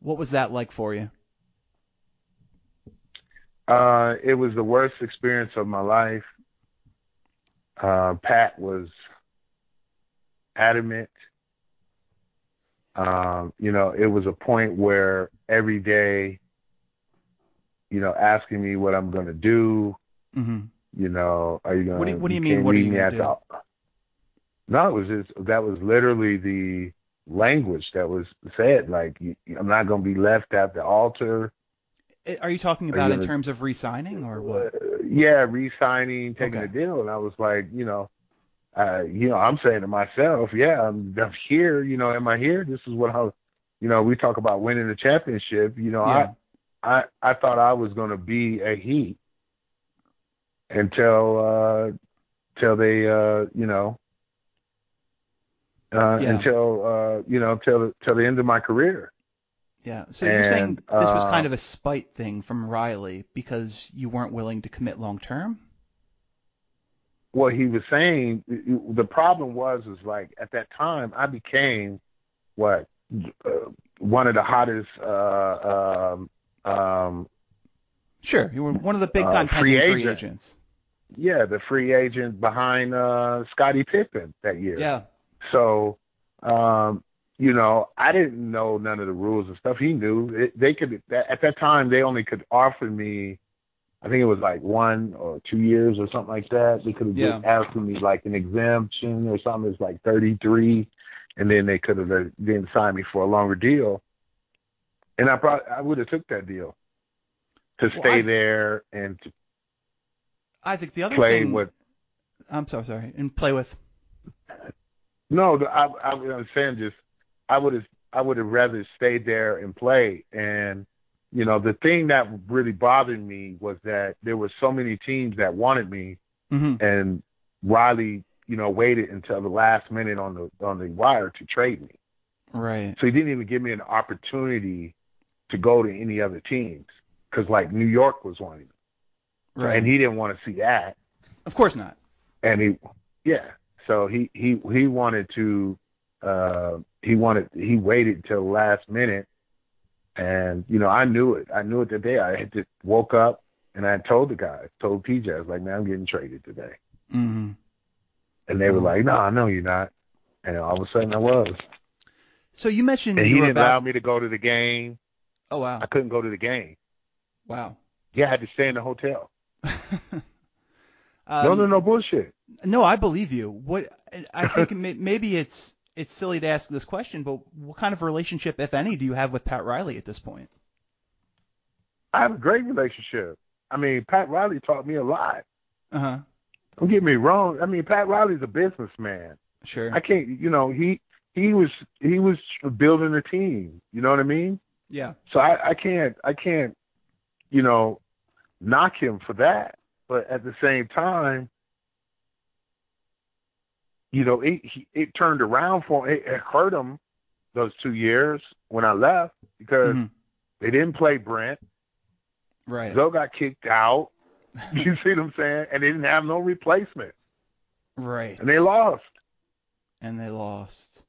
What was that like for you? Uh it was the worst experience of my life. Uh Pat was adamant. Um, you know, it was a point where every day, you know, asking me what I'm gonna do, hmm you know, are you gonna What do you- what do you mean, what are you gonna at the- No, it was just that was literally the language that was said. Like you- I'm not gonna be left at the altar. Are you talking about you in gonna- terms of re-signing or what? Uh, yeah, re-signing, taking Okay. a deal, and I was like, you know, uh, you know, I'm saying to myself, yeah, I'm, I'm here. You know, am I here? This is what I, you know, we talk about winning the championship. You know, Yeah. I, I, I thought I was going to be a Heat until, uh, till they, uh, you know, uh, Yeah. until, uh, you know, till till the end of my career. Yeah. So you're saying this was uh, kind of a spite thing from Riley because you weren't willing to commit long term? what he was saying the problem was is like at that time i became what uh, one of the hottest uh um um Sure. You were one of the big time Uh, free free agent. agents. yeah, the free agent behind uh Scottie Pippen that year. Yeah. So, um, you know, I didn't know none of the rules and stuff. He knew it, they could at that time. They only could offer me, I think it was like one or two years or something like that. They could have Yeah. asked me like an exemption or something. It's like thirty three, and then they could have uh, then signed me for a longer deal. And I probably I would have took that deal to Well, stay I- there and to Isaac, the other play thing. with I'm so sorry. And play with. No, I, I was saying just I would have I would have rather stayed there and play. And you know, the thing that really bothered me was that there were so many teams that wanted me, hmm and Riley, you know, waited until the last minute on the on the wire to trade me. Right. So he didn't even give me an opportunity to go to any other teams because like New York was wanting me, Right. and he didn't want to see that. of course not. and he yeah. So he he he wanted to uh he wanted he waited till last minute and you know i knew it. I knew it the day. I had just woke up and i told the guys told pj i was like man i'm getting traded today. Hmm and they were Mhm. like no i know you're not. And all of a sudden i was. So you mentioned and he you were didn't allow me to go to the game Oh wow. i couldn't go to the game Wow. yeah i had to stay in the hotel um, (laughs) no no no bullshit No, I believe you. What I think (laughs) maybe it's it's silly to ask this question, but what kind of relationship, if any, do you have with Pat Riley at this point? i have a great relationship i mean pat riley taught me a lot Uh huh. don't get me wrong i mean pat riley's a businessman Sure. I can't, you know, he he was he was building a team. You know what I mean? Yeah. So I, I can't I can't, you know, knock him for that. But at the same time, you know, it he, it turned around for it, it hurt him those two years when I left because Mhm. they didn't play Brent. Right. Zo got kicked out. (laughs) You see what I'm saying? And they didn't have no replacement, Right. and they lost. And they lost.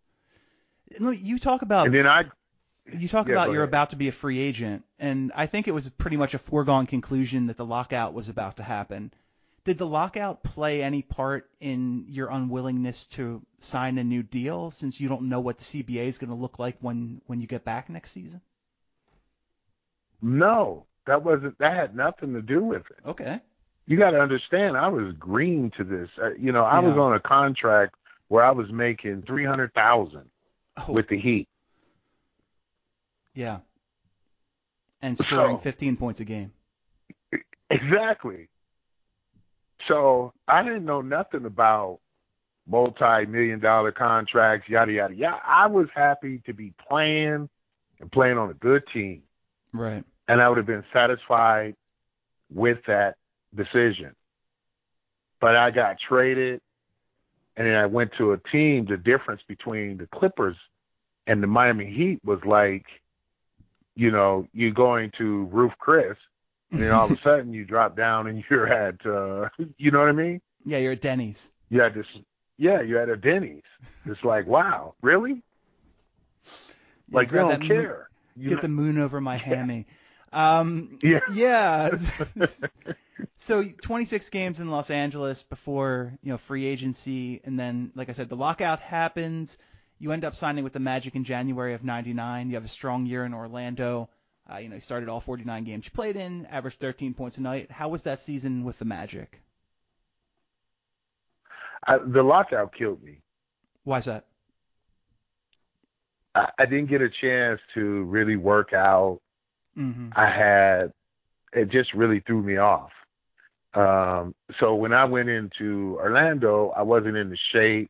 You talk about And then I you talk Yeah, about you're ahead. about to be a free agent, and I think it was pretty much a foregone conclusion that the lockout was about to happen. Did the lockout play any part in your unwillingness to sign a new deal since you don't know what the CBA is going to look like when when you get back next season? No, that wasn't. That had nothing to do with it. Okay. You got to understand. I was green to this. Uh, you know, I was on a contract where I was making three hundred thousand Oh, with the Heat. Yeah. And scoring So- 15 points a game. Exactly. So I didn't know nothing about multi-million dollar contracts, yada yada yada. I was happy to be playing and playing on a good team, Right. and I would have been satisfied with that decision. But I got traded, and then I went to a team. The difference between the Clippers and the Miami Heat was like, you know, you going to Ruth's Chris, and then all of a (laughs) sudden you drop down and you're at, uh, (laughs) you know what I mean? Yeah, you're at Denny's. Yeah, just yeah, you're at a Denny's. It's like, wow, really? Yeah, Like you don't care. You Get know- the moon over my (laughs) hammy. Um, Yeah. yeah. so 26 games in Los Angeles before you know free agency, and then like I said, the lockout happens. You end up signing with the Magic in January of '99. You have a strong year in Orlando. Uh, you know, you started all 49 games you played in, averaged 13 points a night. How was that season with the Magic? I, the lockout killed me. Why's that? I, I didn't get a chance to really work out. Mm-hmm. I had it just really threw me off. Um, so when I went into Orlando, I wasn't in the shape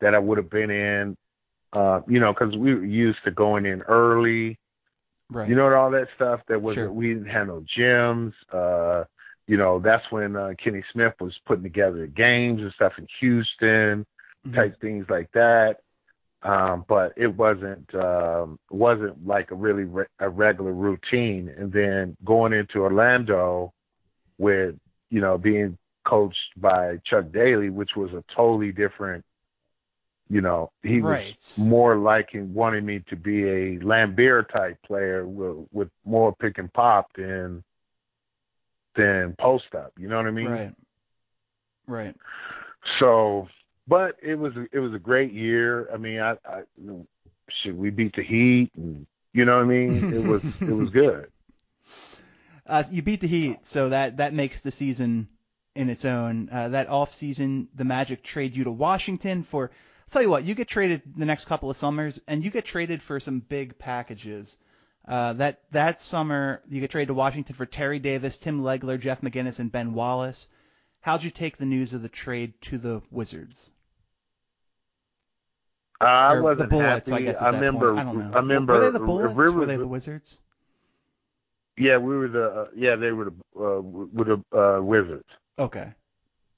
that I would have been in. Uh, you know, because we were used to going in early. Right. You know, all that stuff. That was Sure. we didn't have no gyms. Uh, you know, that's when uh, Kenny Smith was putting together the games and stuff in Houston, Mhm. type things like that. Um, but it wasn't um, wasn't like a really re- a regular routine. And then going into Orlando with you know being coached by Chuck Daly, which was a totally different. You know, he Right. was more liking wanting me to be a Laimbeer type player with, with more pick and pop than than post up. You know what I mean? Right. Right. So, but it was it was a great year. I mean, I, I should we beat the Heat, and you know what I mean. It was it was (laughs) good. Uh, you beat the Heat, so that that makes the season in its own. Uh, that off season, the Magic trade you to Washington for. Tell you what, you get traded the next couple of summers, and you get traded for some big packages. Uh, that that summer, you get traded to Washington for Terry Davis, Tim Legler, Jeff McInnis, and Ben Wallace. How'd you take the news of the trade to the Wizards? Uh, I wasn't Bullets, happy. I I remember. Point. I don't know. I remember. Were they the Bullets? Rivers, were they the Wizards? Yeah, we were the. Uh, yeah, they were the. Uh, were the uh, Wizards. Okay,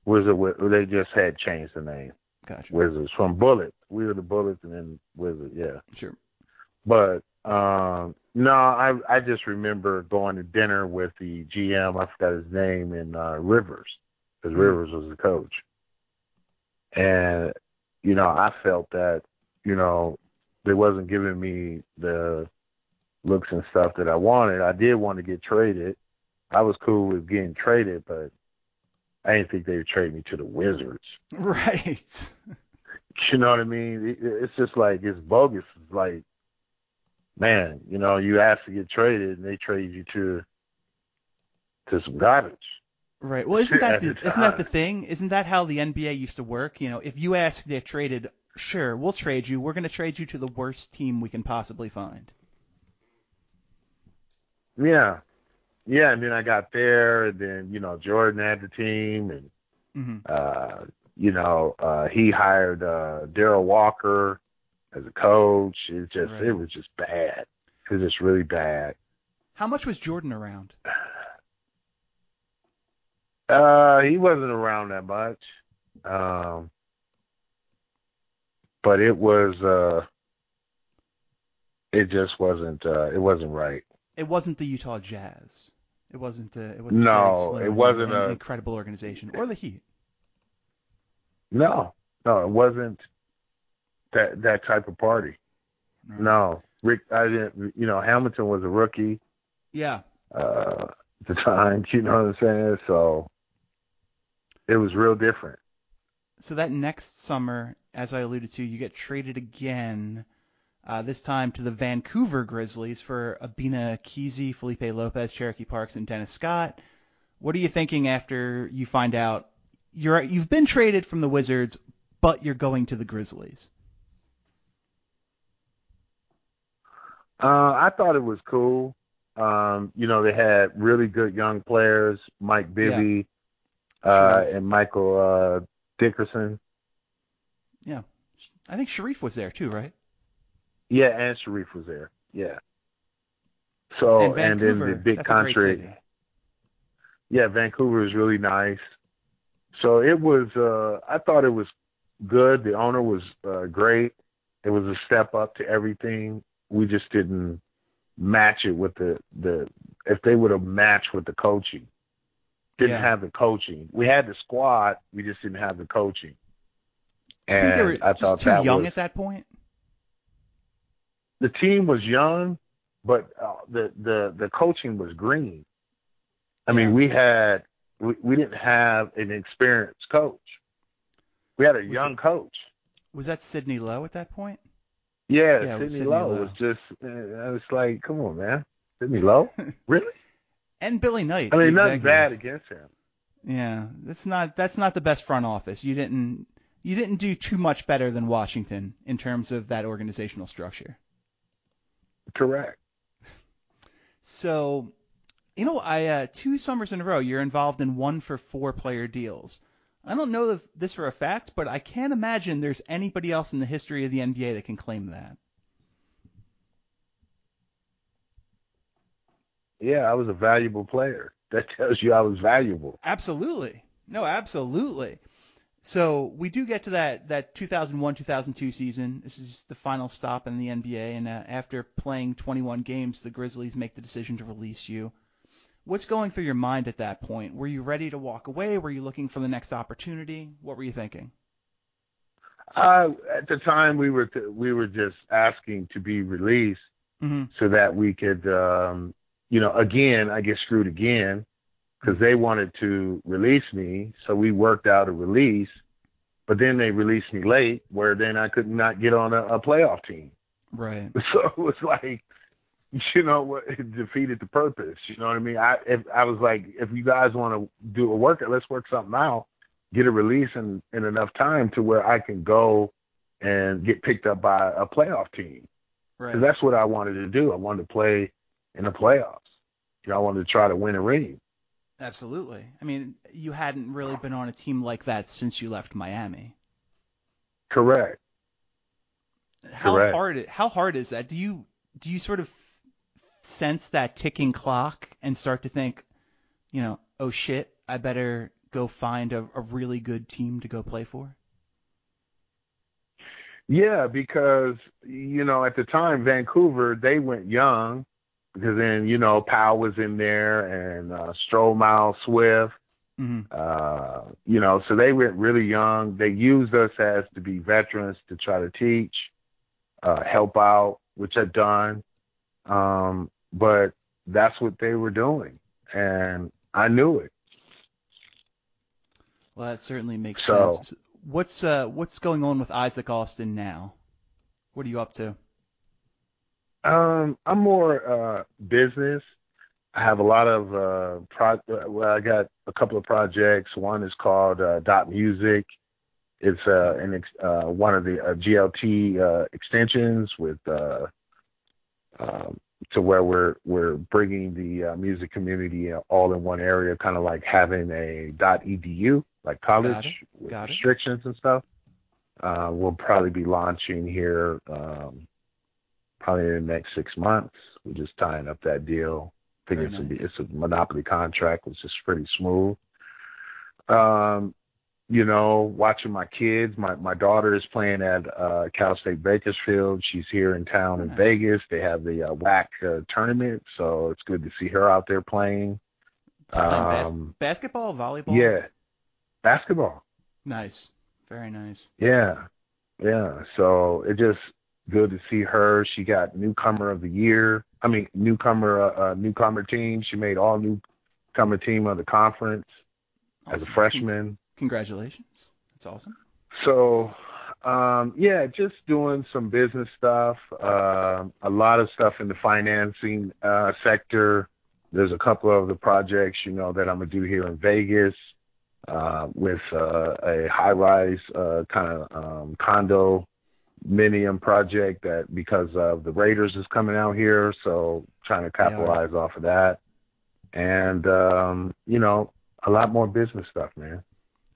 Wizard. They just had changed the name. Gotcha. Wizards from Bullets. We were the Bullets, and then Wizards. Yeah. Sure. But um no, I I just remember going to dinner with the GM. I forgot his name in uh, Rivers, because Mhm. Rivers was the coach, and you know I felt that you know they wasn't giving me the looks and stuff that I wanted. I did want to get traded. I was cool with getting traded, but I didn't think they would trade me to the Wizards. (laughs) Right. You know what I mean? It's just like it's bogus. It's like, man, you know, you ask to get traded, and they trade you to to some garbage. Right. Well, isn't that At the, the isn't that the thing? Isn't that how the NBA used to work? You know, if you ask to get traded, sure, we'll trade you. We're going to trade you to the worst team we can possibly find. Yeah, yeah. And then I got there, and then you know Jordan had the team, and hmm uh, you know uh, he hired uh, Darrell Walker as a coach. It just Right. it was just bad. It was just really bad. How much was Jordan around? (sighs) Uh, he wasn't around that much. Um, but it was, uh, it just wasn't, uh, it wasn't right. It wasn't the Utah Jazz. It wasn't. Uh, it wasn't. No, it wasn't an a- incredible organization or the Heat. No, no, it wasn't that, that type of party. No, Rick, I didn't, you know, Hamilton was a rookie, Yeah. uh, at the time, (laughs) you know what I'm saying? So it was real different. So that next summer, as I alluded to, you get traded again. Uh, this time to the Vancouver Grizzlies for Obinna Ekezie, Felipe Lopez, Cherokee Parks, and Dennis Scott. What are you thinking after you find out you're you've been traded from the Wizards, but you're going to the Grizzlies? Uh, I thought it was cool. Um, you know, they had really good young players, Mike Bibby, uh, Sure. and Michael uh, Dickerson. Yeah, I think Shareef was there too, right? Yeah, and Shareef was there. Yeah. So and and, then the big that's a great contract. Yeah, Vancouver is really nice. So it was. uh I thought it was good. The owner was uh, great. It was a step up to everything. We just didn't match it with the the. If they would have matched with the coaching, didn't Yeah. have the coaching. We had the squad. We just didn't have the coaching. I And think they were I just too young was, at that point. The team was young, but uh, the the the coaching was green. I mean, we had we, we didn't have an experienced coach. We had a Was young it- coach. Was that Sidney Lowe at that point? Yeah, Yeah, Sidney Sidney Lowe Lowe. was just. Uh, I was like, come on, man, Sidney Lowe, (laughs) really? And Billy Knight. I mean, nothing bad against him. Yeah, that's not that's not the best front office. You didn't you didn't do too much better than Washington in terms of that organizational structure. Correct. So, you know, I uh, two summers in a row you're involved in one for four player deals. I don't know this for a fact, but I can't imagine there's anybody else in the history of the NBA that can claim that. Yeah, I was a valuable player. That tells you I was valuable. Absolutely. No, absolutely. So we do get to that that 2001-2002 season. This is the final stop in the NBA, and uh, after playing 21 games, the Grizzlies make the decision to release you. What's going through your mind at that point? Were you ready to walk away? Were you looking for the next opportunity? What were you thinking? Uh, at the time, we were t- we were just asking to be released hmm so that we could, um, you know, again, I get screwed again because they wanted to release me. So we worked out a release, but then they released me late, where then I could not get on a, a playoff team. Right. (laughs) So it was like, you know, what it defeated the purpose. You know what I mean? I if, I was like, if you guys want to do a workout, let's work something out. Get a release in in enough time to where I can go and get picked up by a playoff team. Right. Because that's what I wanted to do. I wanted to play in the playoffs. You know, I wanted to try to win a ring. Absolutely. I mean, you hadn't really been on a team like that since you left Miami. Correct. How Correct. hard how hard is that? Do you do you sort of sense that ticking clock and start to think, you know, oh shit, I better go find a, a really good team to go play for? Yeah, because you know at the time Vancouver they went young because then you know Powell was in there and uh, Swift, hmm uh, you know, so they went really young. They used us as to be veterans to try to teach, uh, help out, which I've done. Um, but that's what they were doing, and I knew it. Well, that certainly makes So- sense. What's uh what's going on with Isaac Austin now? What are you up to? Um, I'm more uh business. I have a lot of uh pro well, I got a couple of projects. One is called uh Dot Music. It's uh an ex- uh one of the uh, GLT uh extensions with uh um to where we're we're bringing the uh, music community all in one area, kind of like having a dot edu, like college Got with Got it. restrictions and stuff. Uh, we'll probably be launching here um, probably in the next six months. We're just tying up that deal. I think Very it's, a, it's a monopoly contract, which is pretty smooth. Um, you know, watching my kids. My my daughter is playing at uh, Cal State Bakersfield. She's here in town in Vegas. They have the uh, WAC uh, tournament, so it's good to see her out there playing. Playing bas- Um, basketball, volleyball? Yeah, basketball. Nice. Very nice. Yeah, yeah. So it just good to see her. She got newcomer of the year. I mean, newcomer, uh, uh, newcomer team. She made all newcomer team of the conference as a freshman. Congratulations. That's awesome. So, um, yeah, just doing some business stuff. Um a lot of stuff in the financing uh, sector. There's a couple of the projects, you know, that I'm gonna do here in Vegas uh, with uh, a high-rise uh, kind of um, condo minium project that because of the Raiders is coming out here, so trying to capitalize off of that, and um, you know, a lot more business stuff, man,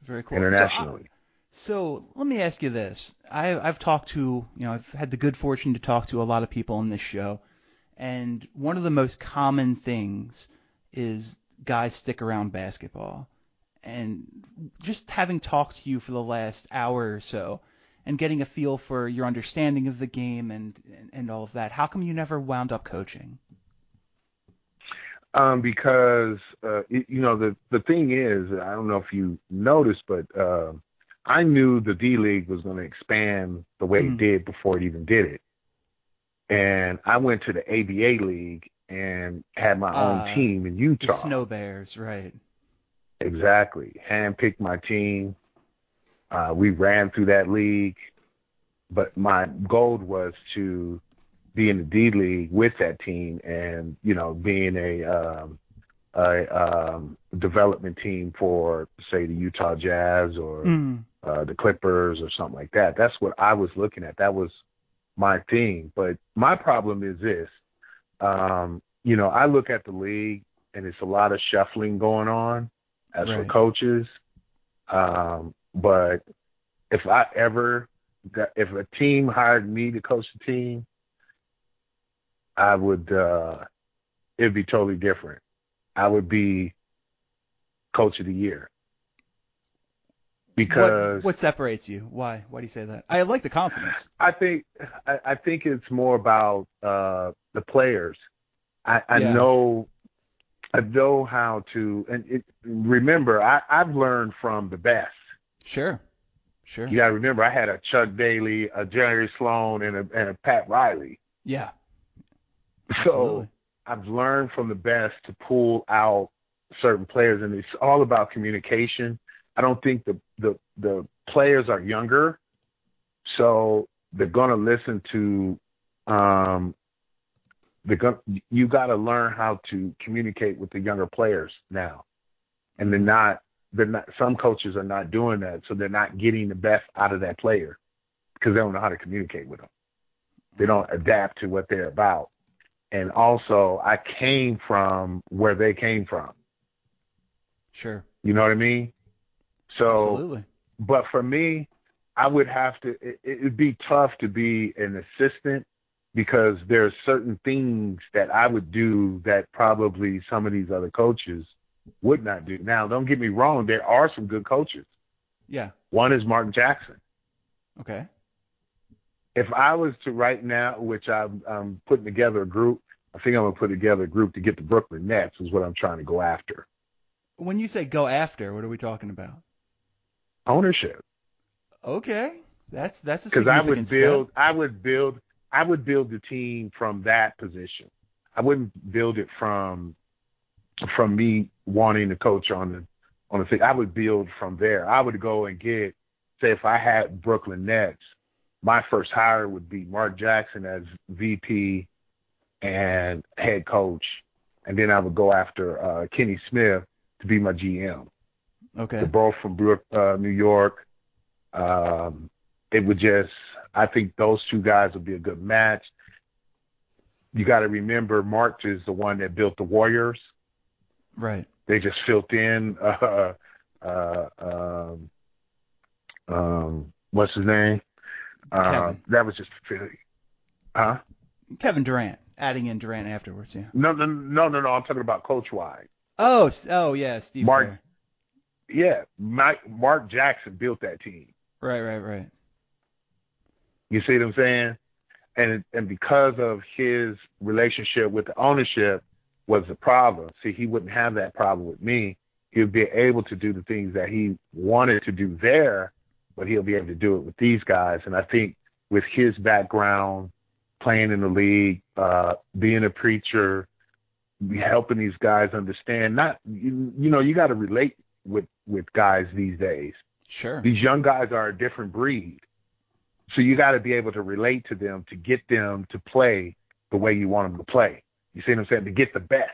Very cool. internationally. So, so let me ask you this. I, I've talked to, you know, I've had the good fortune to talk to a lot of people on this show, and one of the most common things is guys stick around basketball. And just having talked to you for the last hour or so, and getting a feel for your understanding of the game and, and, and all of that, how come you never wound up coaching? Um, because uh, it, you know the the thing is, I don't know if you noticed, but uh, I knew the D League was going to expand the way Mhm. it did before it even did it, and I went to the ABA League and had my Uh, own team in The Utah. Snow Bears, right? Exactly, handpicked my team. Uh, we ran through that league, but my goal was to be in the D League with that team, and you know, being a um, a um, development team for say the Utah Jazz or Mm. uh, the Clippers or something like that. That's what I was looking at. That was my thing. But my problem is this. Um, you know, I look at the league and it's a lot of shuffling going on as for Right. coaches. Um, but if I ever got, if a team hired me to coach the team, I would uh it'd be totally different. I would be coach of the year. Because what, what separates you? Why? Why do you say that? I like the confidence. I think I, I think it's more about uh, the players. I, I Yeah. know I know how to and it, remember I, I've learned from the best. Sure. Sure. You got to remember I had a Chuck Daly, a Jerry Sloan, and a, and a Pat Riley. Yeah. So I've learned from the best to pull out certain players, and it's all about communication. I don't think the the the players are younger, so they're gonna listen to. Um, they're gonna, you got to learn how to communicate with the younger players now, and they're not. They're not. Some coaches are not doing that, so they're not getting the best out of that player because they don't know how to communicate with them. They don't adapt to what they're about. And also, I came from where they came from. Sure. You know what I mean? So, Absolutely. but for me, I would have to. It, it'd be tough to be an assistant because there's certain things that I would do that probably some of these other coaches would not do. Now, don't get me wrong. There are some good coaches. Yeah. One is Mark Jackson. Okay. if I was to right now, which I'm, I'm putting together a group, I think I'm gonna put together a group to get the Brooklyn Nets is what I'm trying to go after. When you say go after, what are we talking about? Ownership, Okay. That's that's a because I would significant step. build, I would build, I would build the team from that position. I wouldn't build it from from me wanting to coach on the on the thing. I would build from there. I would go and get, say, if I had Brooklyn Nets, my first hire would be Mark Jackson as VP and head coach, and then I would go after uh, Kenny Smith to be my GM. Okay. They're both from Brook, uh, New York. Um, it would just, I think those two guys would be a good match. You got to remember, Mark is the one that built the Warriors. Right. They just filled in. (laughs) Uh, uh, um, um, what's his name? Uh, that was just Philly. Huh? Kevin Durant. Adding in Durant afterwards, yeah. No, no, no, no, no. I'm talking about coach wise. Oh, oh yeah, Steve Mark- Kerr. Yeah, Mike, Mark Jackson built that team. Right, right, right. You see what I'm saying? And and because of his relationship with the ownership was the problem. See, he wouldn't have that problem with me. He'll be able to do the things that he wanted to do there, but he'll be able to do it with these guys. And I think with his background, playing in the league, uh, being a preacher, helping these guys understand. Not you, you know you got to relate with with guys these days. Sure. These young guys are a different breed. So you got to be able to relate to them to get them to play the way you want them to play. You see what I'm saying? To get the best.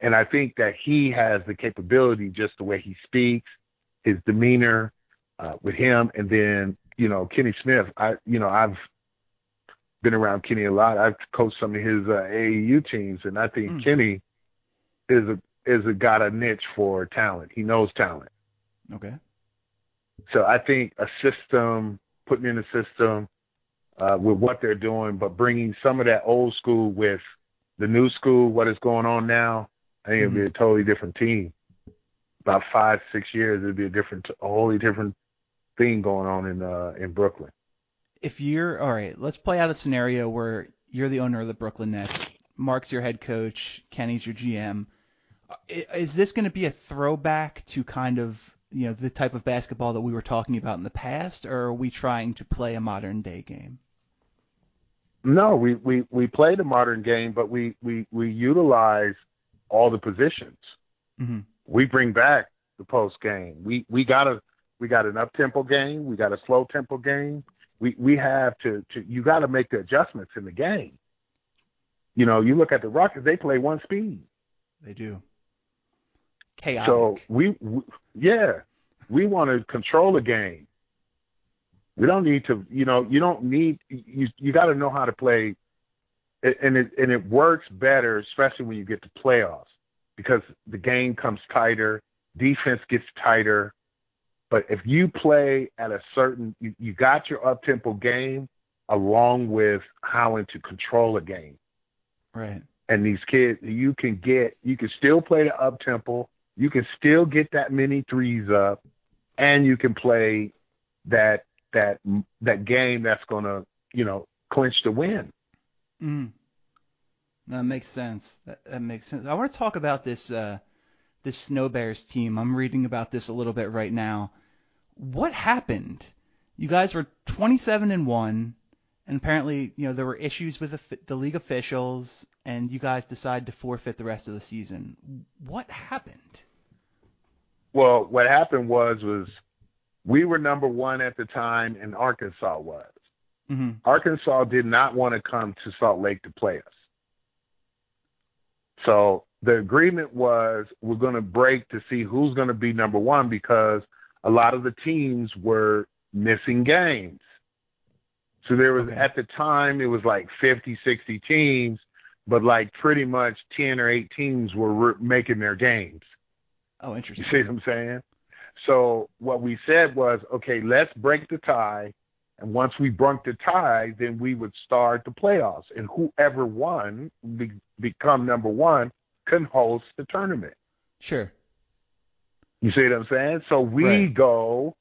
And I think that he has the capability, just the way he speaks, his demeanor uh, with him, and then you know Kenny Smith. I you know I've been around Kenny a lot. I've coached some of his uh, AAU teams, and I think Mm. Kenny is a is a got a niche for talent. He knows talent. Okay. So I think a system, putting in a system uh, with what they're doing, but bringing some of that old school with the new school, what is going on now, I think it'd be a totally different team. About five, six years, it'd be a different, a wholly different thing going on in uh, in Brooklyn. If you're all right, let's play out a scenario where you're the owner of the Brooklyn Nets. Mark's your head coach. Kenny's your GM. Is this going to be a throwback to kind of you know the type of basketball that we were talking about in the past, or are we trying to play a modern day game? No, we we we play the modern game, but we we we utilize all the positions. Mm-hmm. we bring back the post game. We we got a we got an up tempo game. We got a slow tempo game. We we have to to you got to make the adjustments in the game. You know, you look at the Rockets; they play one speed. They do. Chaotic. So we, we yeah, we want to control the game. We don't need to, you know, you don't need you. You got to know how to play, and it and it works better, especially when you get to playoffs, because the game comes tighter, defense gets tighter. But if you play at a certain, you, you got your up tempo game along with how to control a game right. and these kids you can get you can still play the up tempo you can still get that many threes up and you can play that that that game that's going to you know clinch the win Mm. That makes sense. That, that makes sense. I want to talk about this uh, this Snow Bears team. I'm reading about this a little bit right now. What happened? You guys were 27 and one, and apparently, you know, there were issues with the, the league officials, and you guys decided to forfeit the rest of the season. What happened? Well, what happened was was we were number one at the time, and Arkansas was. Mm-hmm. Arkansas did not want to come to Salt Lake to play us. So the agreement was we're going to break to see who's going to be number one because a lot of the teams were missing games. So there was, Okay. at the time, it was like 50, 60 teams, but like pretty much 10 or 8 teams were re- making their games. Oh, You interesting. see what I'm saying? So what we said was, okay, let's break the tie. And once we broke the tie, then we would start the playoffs. And whoever won, be, become number one, can host the tournament. Sure. You see what I'm saying? So we Right. go,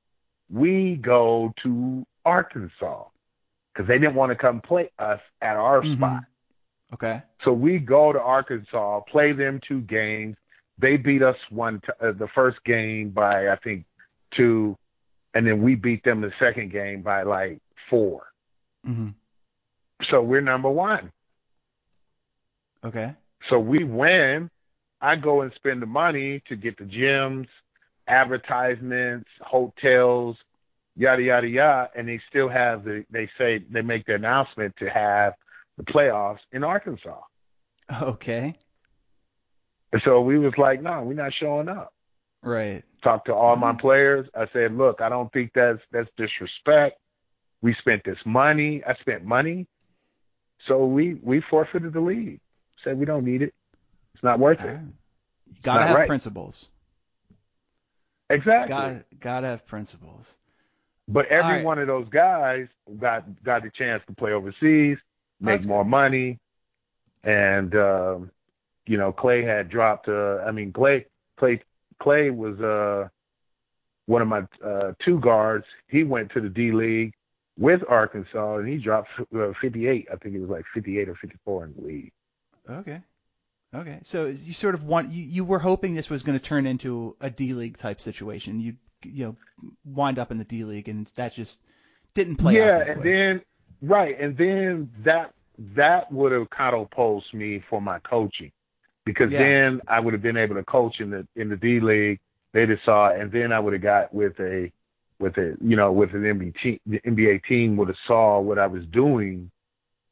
we go to Arkansas because they didn't want to come play us at our Mhm. spot. Okay. So we go to Arkansas, play them two games. They beat us one t- uh, the first game by I think two, and then we beat them the second game by like four. hmm So we're number one. Okay. So we win. I go and spend the money to get the gyms, advertisements, hotels, yada yada yada, and they still have the. They say they make the announcement to have the playoffs in Arkansas. (laughs) Okay. And so we was like, no, we're not showing up. Right. Talked to all my Mhm. players. I said, look, I don't think that's that's disrespect. We spent this money. I spent money, so we we forfeited the league. Said we don't need it. It's not worth it. You gotta have right. principles. Exactly. Gotta gotta have principles. But every right. one of those guys got got the chance to play overseas, make That's more money, and um, you know Clay had dropped. Uh, I mean Clay Clay Clay was uh, one of my uh, two guards. He went to the D League with Arkansas, and he dropped uh, 58. I think it was like 58 or 54 in the league. Okay. Okay. So you sort of want you, you were hoping this was going to turn into a D League type situation. You you know wind up in the D League and that just didn't play yeah, and way. then right, and then that that would have catapulted me for my coaching because Yeah. then I would have been able to coach in the in the D League. They just saw, and then I would have got with a with a you know with an NBA team. The NBA team would have saw what I was doing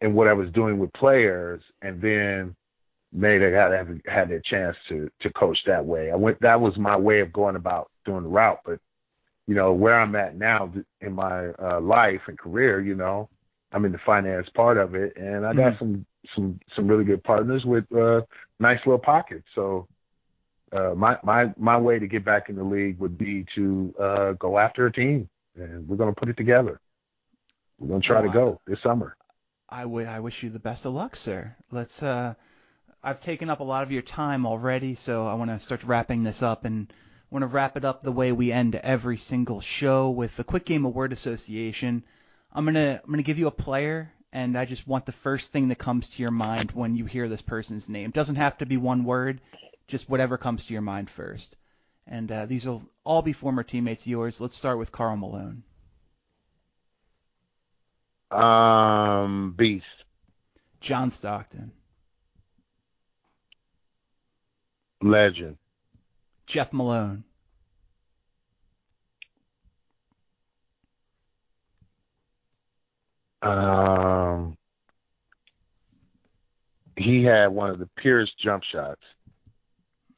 and what I was doing with players, and then made I had have had a chance to to coach that way. I went that was my way of going about doing the route, but you know where I'm at now in my uh, life and career, you know, I'm in the finance part of it, and I got Mhm. some some some really good partners with uh, nice little pocket. So uh, my my my way to get back in the league would be to uh, go after a team, and we're going to put it together. We're going to try to Wow. go this summer. I wi- I wish you the best of luck, sir. Let's uh I've taken up a lot of your time already, so I want to start wrapping this up and I want to wrap it up the way we end every single show with a quick game of word association. I'm going to I'm going to give you a player and I just want the first thing that comes to your mind when you hear this person's name. Doesn't have to be one word, just whatever comes to your mind first. And uh, these will all be former teammates of yours. Let's start with Karl Malone. Um, Beast, John Stockton. legend, Jeff Malone. Um, he had one of the purest jump shots.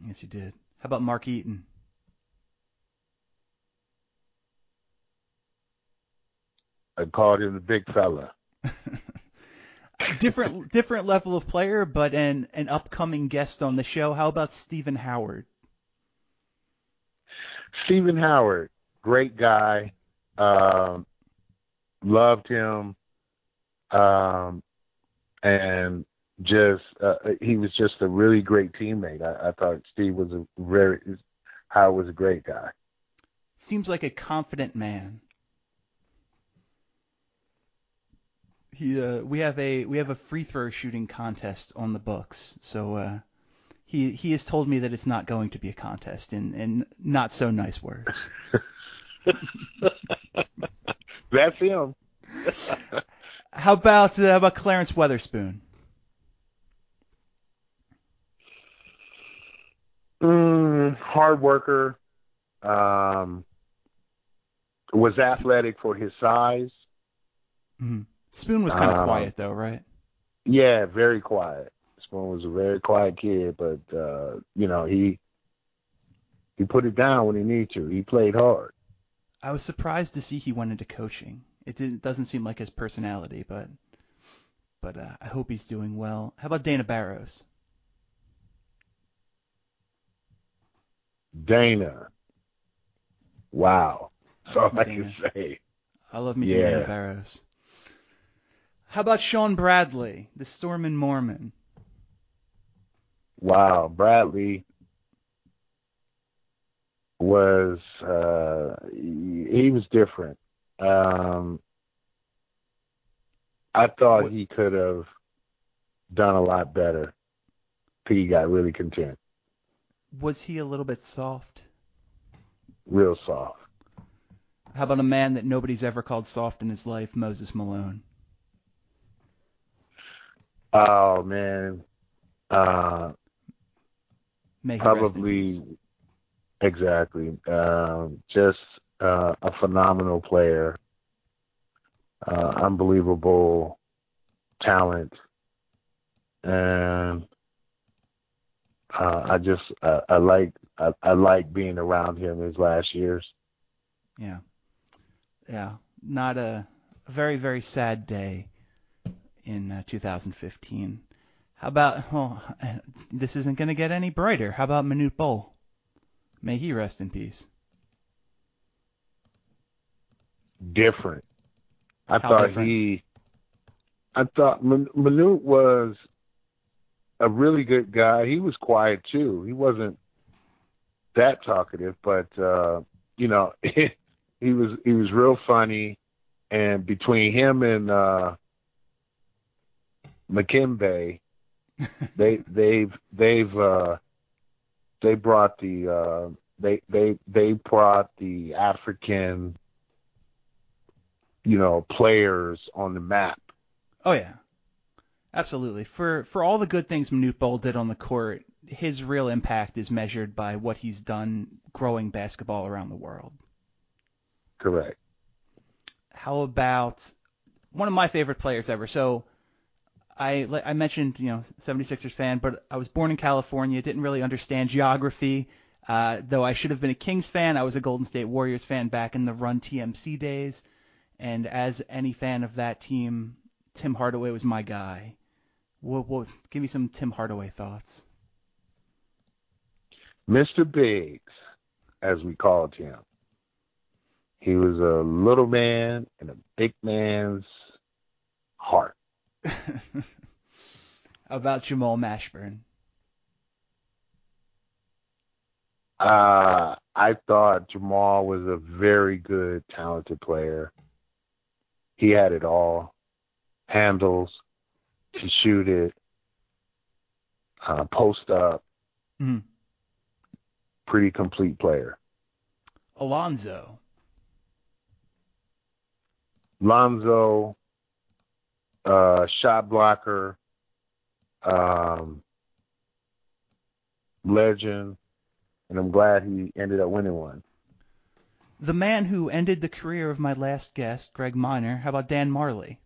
Yes, he did. How about Mark Eaton? I called him the big fella. (laughs) different different level of player, but an an upcoming guest on the show. How about Stephen Howard? Stephen Howard, great guy. Um, loved him. Um, and just uh, he was just a really great teammate. I, I thought Steve was a very Howard was a great guy. Seems like a confident man. He uh, we have a we have a free throw shooting contest on the books, so uh, he he has told me that it's not going to be a contest in in not so nice words. (laughs) That's him. (laughs) How about uh, how about Clarence Weatherspoon? Mm, hard worker. Um, was athletic for his size. Mm-hmm. Spoon was kind of Um, quiet though, right? Yeah, very quiet. Spoon was a very quiet kid, but uh, you know he he put it down when he needed to. He played hard. I was surprised to see he went into coaching. It didn't, doesn't seem like his personality, but but uh, I hope he's doing well. How about Dana Barros? Dana. Wow. That's all I can say. I love me some Dana Yeah. Barros. How about Shawn Bradley, the Stormin' Mormon? Wow, Bradley was uh he was different. Um I thought What- he could have done a lot better. He got really content, Was he a little bit soft? real soft. How about a man that nobody's ever called soft in his life, Moses Malone? Oh man. Uh May he rest in probably exactly. Um just uh, a phenomenal player. Uh unbelievable talent. And uh, I just uh, I like I, I like being around him his last years. Yeah. Yeah. Not a, a very, very sad day in uh, 2015. How about, well, this isn't going to get any brighter. How about Manute Bol? May he rest in peace. Different. I How thought different? he, I thought Manute was a really good guy. He was quiet too. He wasn't that talkative, but uh, you know, (laughs) he was he was real funny. And between him and uh, Dikembe, (laughs) they they've they've uh, they brought the uh, they they they brought the African you know, players on the map. Oh yeah, absolutely. For for all the good things Manute Bol did on the court, his real impact is measured by what he's done growing basketball around the world. Correct. How about one of my favorite players ever? So I I mentioned, you know, 76ers fan, but I was born in California, didn't really understand geography. Uh, though I should have been a Kings fan, I was a Golden State Warriors fan back in the Run TMC days. And as any fan of that team, Tim Hardaway was my guy. What, what, give me some Tim Hardaway thoughts. Mr. Biggs, as we called him. He was a little man in a big man's heart. (laughs) About Jamal Mashburn? Uh, I thought Jamal was a very good, talented player. He had it all. Handles, to shoot it, uh, post up, Mhm. pretty complete player. Alonzo. Lonzo, uh, shot blocker, um, legend, and I'm glad he ended up winning one. The man who ended the career of my last guest, Greg Minor. How about Dan Majerle?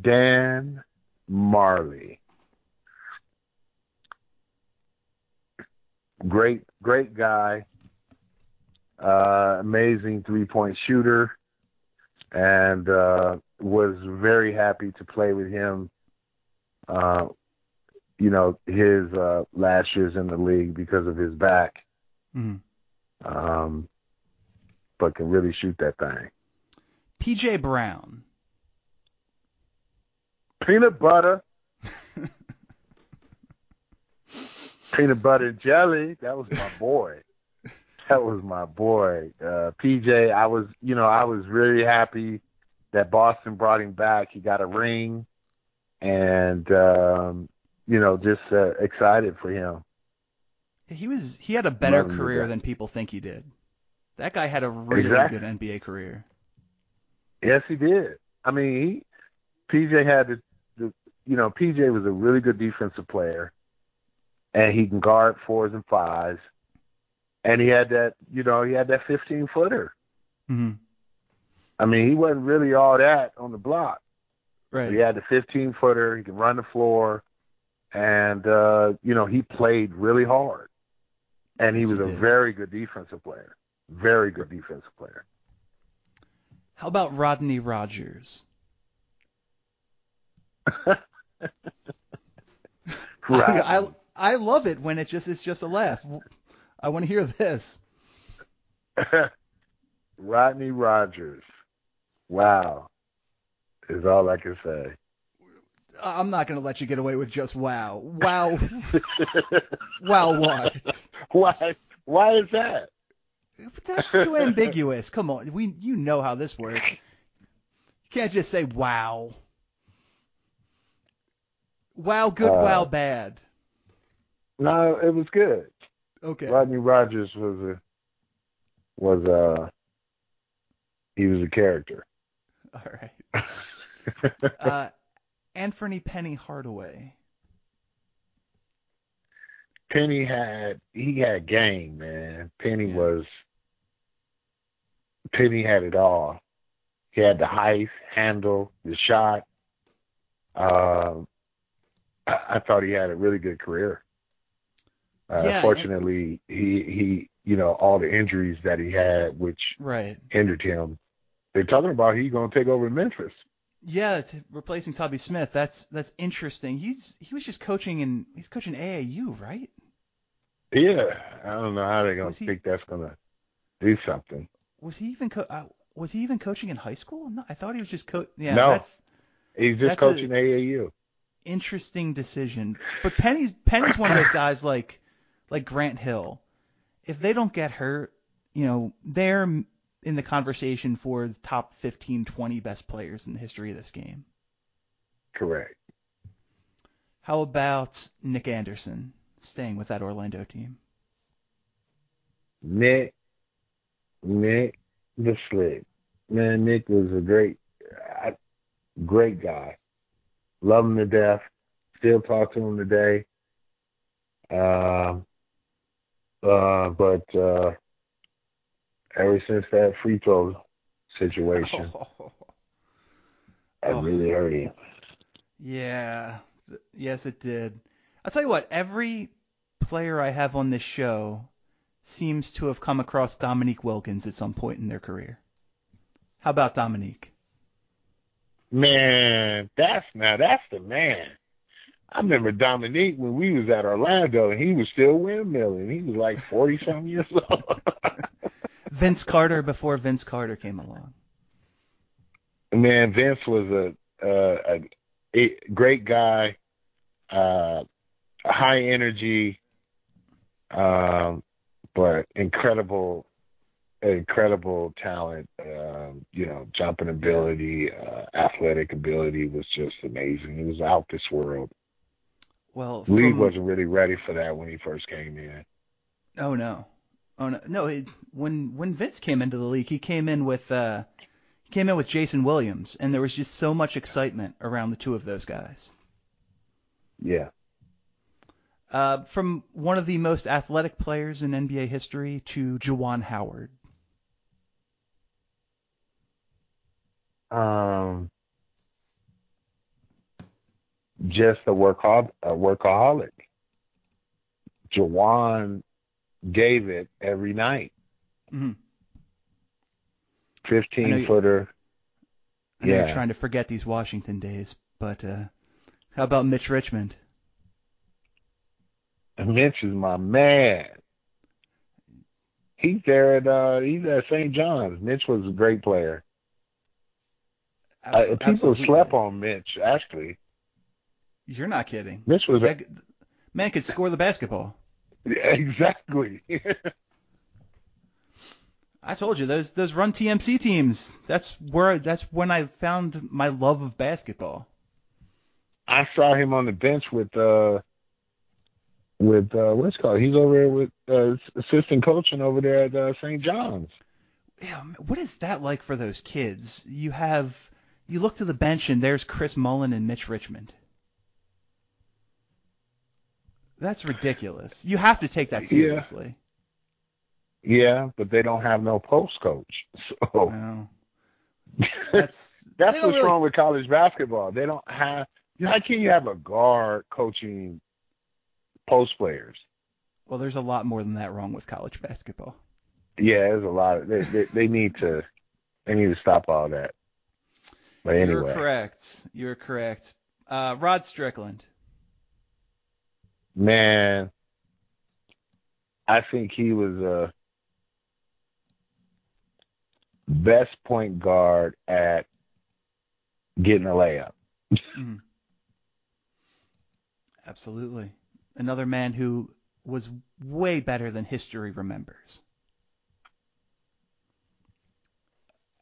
Dan Majerle. Great, great guy. Uh, amazing three point shooter. And uh, was very happy to play with him. Uh, you know, his uh, last years in the league because of his back. Mhm. Um, but can really shoot that thing. PJ Brown. peanut butter, (laughs) peanut butter jelly. That was my boy. That was my boy, uh, PJ. I was, you know, I was really happy that Boston brought him back. He got a ring, and um, you know, just uh, excited for him. He was he had a better career than people think he did. That guy had a really Exactly. good NBA career. Yes, he did. I mean, he PJ had the, the you know PJ was a really good defensive player, and he can guard fours and fives, and he had that you know he had that fifteen footer. hmm I mean, he wasn't really all that on the block. Right. He had the 15 footer. He could run the floor, and uh, you know he played really hard, and he Yes, was he a did. very good defensive player. Very good defensive player. How about Rodney Rogers? Right. (laughs) I I love it when it just it's just a laugh. I want to hear this. (laughs) Rodney Rogers. Wow, is all I can say. I'm not going to let you get away with just wow. Wow. (laughs) wow what? why? Why is that? That's too ambiguous. Come on. We you know how this works. You can't just say wow. Wow good, Uh, wow bad. No, it was good. Okay. Rodney Rogers was a was a he was a character. All right. (laughs) Uh Anthony Penny Hardaway. Penny had he had game, man. Penny was Penny had it all. He had the height, handle, the shot. Um, I, I thought he had a really good career. Uh, Yeah, fortunately, he he you know all the injuries that he had, which Right. hindered him. They're talking about he's going to take over Memphis. Yeah, replacing Tubby Smith. That's that's interesting. He's he was just coaching in he's coaching AAU, right? Yeah, I don't know how they're going Was to he- think that's going to do something. Was he even co- uh, was he even coaching in high school? No, I thought he was just co- yeah, No. that's He's just coaching AAU. interesting decision. But Penny's Penny's one of those guys like like Grant Hill. If they don't get hurt, you know, they're in the conversation for the top 15, 20 best players in the history of this game. Correct. How about Nick Anderson staying with that Orlando team? Nick, Nick the Slick. Man, Nick was a great, great guy. Love him to death. Still talk to him today. Uh, uh, but uh, ever since that free throw situation, (laughs) oh. I Oh. really hurt him. Yeah. Yes, it did. I'll tell you what, every player I have on this show seems to have come across Dominique Wilkins at some point in their career. How about Dominique? Man, that's now that's the man. I remember Dominique when we was at Orlando and he was still windmilling. He was like forty something years old. (laughs) Vince Carter before Vince Carter came along. Man, Vince was a, uh, a, a great guy, uh, high energy, um, but incredible, incredible talent. Um, you know, jumping ability, uh, athletic ability was just amazing. He was out this world. Well, from- wasn't really ready for that when he first came in. Oh no, oh no, no. It, when when Vince came into the league, he came in with uh, he came in with Jason Williams, and there was just so much excitement around the two of those guys. Yeah. Uh, from one of the most athletic players in NBA history to Juwan Howard. Um, just a workaholic. A workaholic. Juwan gave it every night. hmm Fifteen you- footer. I know Yeah. you're trying to forget these Washington days, but uh, how about Mitch Richmond? Mitch is my man. He's there at uh he's at St. John's. Mitch was a great player. Uh, people absolutely. slept on Mitch, actually. You're not kidding. Mitch was a, man could score the basketball. (laughs) exactly. I told you those those run TMC teams. That's where that's when I found my love of basketball. I saw him on the bench with uh with uh what's it called? He's over there with uh assistant coaching over there at uh, St. John's. yeah, what is that like for those kids? You have you look to the bench and there's Chris Mullin and Mitch Richmond. That's ridiculous. You have to take that seriously. Yeah, yeah but they don't have no post coach. So well, that's (laughs) that's what's really- wrong with college basketball. They don't have. How can you have a guard coaching post players? well, there's a lot more than that wrong with college basketball. Yeah, there's a lot of. They they, they need to. They need to stop all that. But You're correct. You're correct. Uh, Rod Strickland. Man, I think he was a best point guard at getting a layup. Mhm. Absolutely. Another man who was way better than history remembers.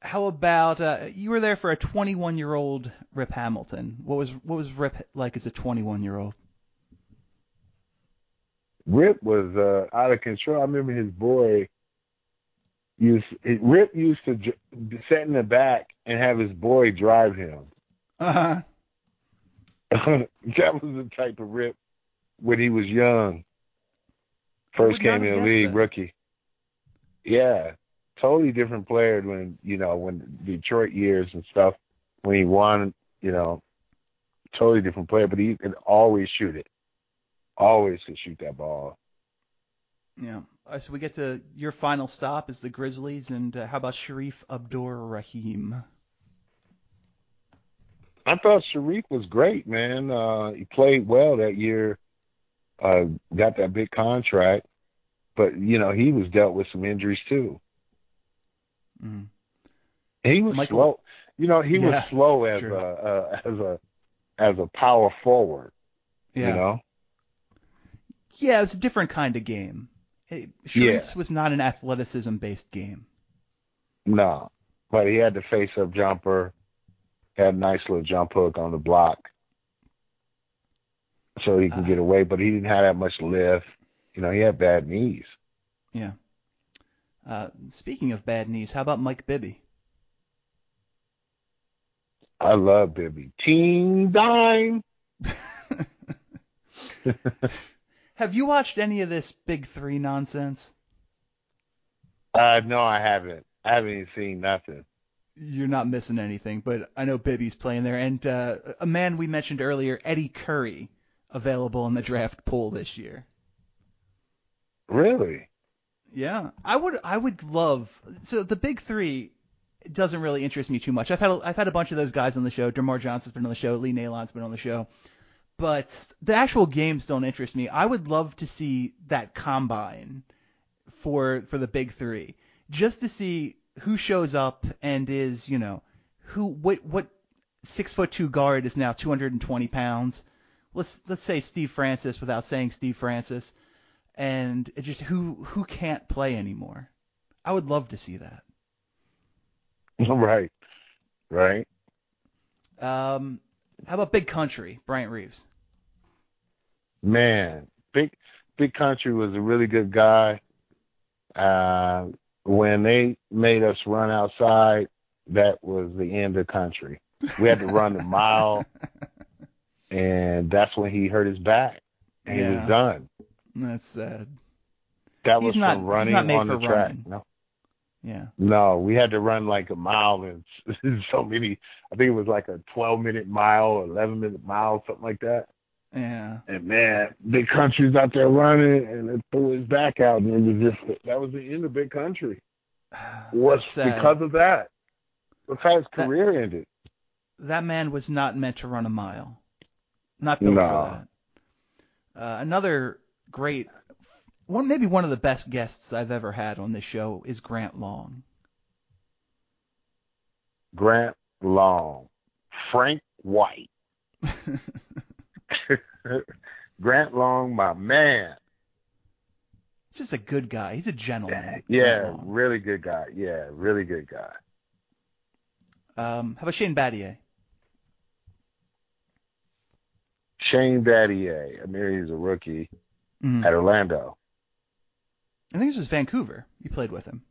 How about uh, you were there for a 21 year old Rip Hamilton? What was what was Rip like as a 21 year old? Rip was uh, out of control. I remember his boy used Rip used to sit in the back and have his boy drive him. Uh-huh. (laughs) that was the type of Rip when he was young. First came in the league, that. rookie. Yeah, totally different player when you know when Detroit years and stuff. When he won, you know, totally different player. But he could always shoot it. Always could shoot that ball. Yeah. Right, so we get to your final stop is the Grizzlies, and uh, how about Shareef Abdur Rahim? I thought Shareef was great, man. Uh, he played well that year. Uh, got that big contract, but you know he was dealt with some injuries too. Mhm. He was Michael- slow. You know he Yeah, was slow as true. a uh, as a as a power forward. Yeah. You know. Yeah, it was a different kind of game. It, was not an athleticism based game. No, but he had the face up jumper. Had a nice little jump hook on the block, so he could Uh. get away. But he didn't have that much lift. You know, he had bad knees. Yeah. Uh, speaking of bad knees, how about Mike Bibby? I love Bibby. Team Dime. (laughs) (laughs) Have you watched any of this Big Three nonsense? Uh, no, I haven't. I haven't even seen nothing. You're not missing anything, but I know Bibby's playing there. And uh, a man we mentioned earlier, Eddy Curry, available in the draft pool this year. Really? Yeah, I would. I would love. So the big three doesn't really interest me too much. I've had a, I've had a bunch of those guys on the show. DeMarr Johnson's been on the show. Lee Nailon's been on the show. But the actual games don't interest me. I would love to see that combine for for the big three, just to see who shows up and is you know who what what six foot two guard is now 220 pounds. Let's let's say Steve Francis without saying Steve Francis and it just who who can't play anymore. I would love to see that. (laughs) right. Right. Um, how about Big Country, Bryant Reeves? Man, big big country was a really good guy. Uh, when they made us run outside, that was the end of country. We had to run a mile, (laughs) and that's when he hurt his back, and he was done. That's sad. That He's was not- from running not on the track. No, Yeah. no, we had to run like a mile and (laughs) so many. I think it was like a 12 minute mile, 11 minute mile, something like that. Yeah. And man, big country's out there running, and it threw his back out, and it was just that was the end of big country. (sighs) Was sad. because of that. That's how his That- career ended. that man was not meant to run a mile. Not built No. for that. Uh, another great, one maybe one of the best guests I've ever had on this show is Grant Long. Grant Long, Frank White, (laughs) Grant Long, my man. He's just a good guy. He's a gentleman. Yeah, really good guy. Yeah, really good guy. Um, how about Shane Battier? Shane Battier. I mean, he's a rookie Mhm. at Orlando. I think this was Vancouver. You played with him.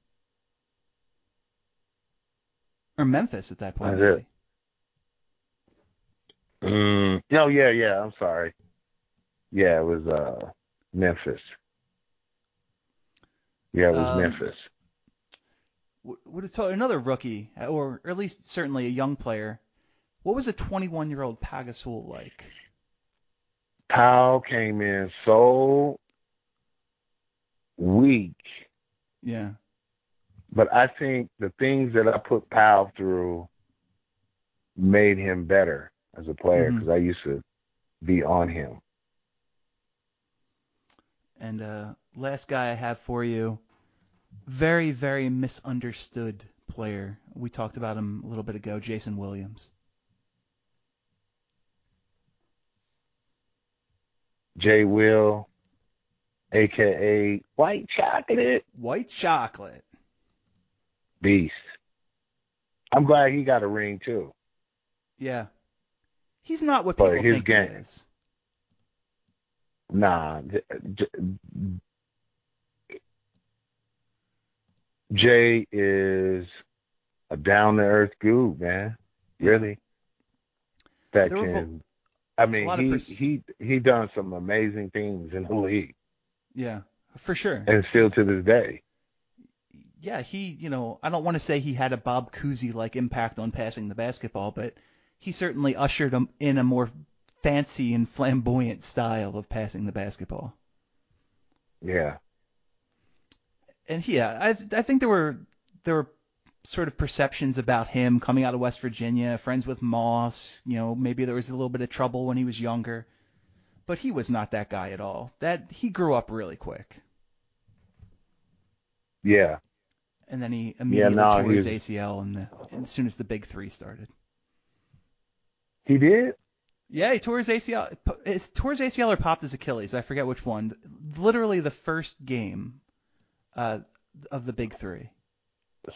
or Memphis at that point. That's it. Mm, oh yeah, yeah. I'm sorry. Yeah, it was uh Memphis. Yeah, it was Um, Memphis. Would it tell another rookie, or at least certainly a young player? What was a 21 year old Pau Gasol like? Powell came in so weak, Yeah. but I think the things that I put Powell through made him better as a player because I used to be on him. And uh, last guy I have for you, very, very misunderstood player. We talked about him a little bit ago, Jason Williams. Jay Will, aka White Chocolate White chocolate. Beast. I'm glad he got a ring too. Yeah. He's not what But people his think game- he is. Nah, Jay is a down to earth goob, man. Really. That There were can. I mean, he pers- he he done some amazing things in the league, Yeah, for sure. and still to this day. yeah, he, you know, I don't want to say he had a Bob Cousy like impact on passing the basketball, but he certainly ushered in a more fancy and flamboyant style of passing the basketball. Yeah, And yeah, I I think there were there were sort of perceptions about him coming out of West Virginia, friends with Moss, you know, maybe there was a little bit of trouble when he was younger. But he was not that guy at all. That he grew up really quick. yeah, And then he immediately no, tore his ACL and as soon as the big three started. he did. Yeah, he tore his ACL. It's tore his ACL or popped his Achilles. I forget which one. Literally the first game uh, of the big three.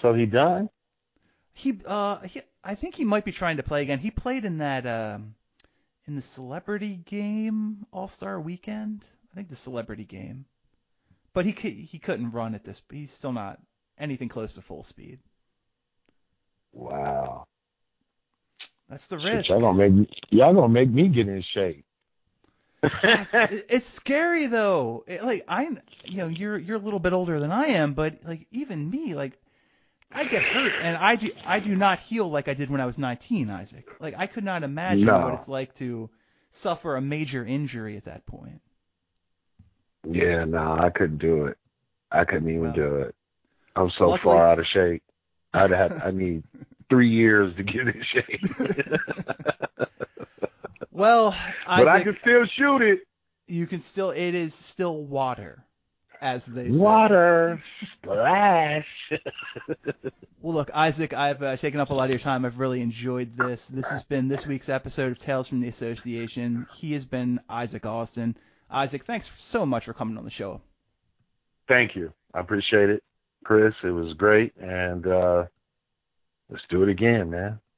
So he done. He, uh, he, I think he might be trying to play again. He played in that, um, in the celebrity game All Star Weekend. I think the celebrity game. But he he couldn't run at this. He's still not anything close to full speed. Wow. That's the risk. y'all gonna make me, y'all gonna make me get in shape. it's, (laughs) it's scary though. It, like I'm, you know, you're you're a little bit older than I am, but like even me, like I get hurt and I do I do not heal like I did when I was 19, Isaac. Like I could not imagine No. what it's like to suffer a major injury at that point. Yeah, no, I couldn't do it. I couldn't even Well, do it. I'm so luckily- far out of shape. I'd have I (laughs) need three years to get in shape. Well, but I can still shoot it. you can still it is still water, as they say. Water splash. (laughs) Well, look, Isaac, I've uh, taken up a lot of your time. I've really enjoyed this. This has been this week's episode of Tales from the Association. He has been Isaac Austin. Isaac, thanks so much for coming on the show. Thank you. I appreciate it, Chris. It was great, and uh, let's do it again, man.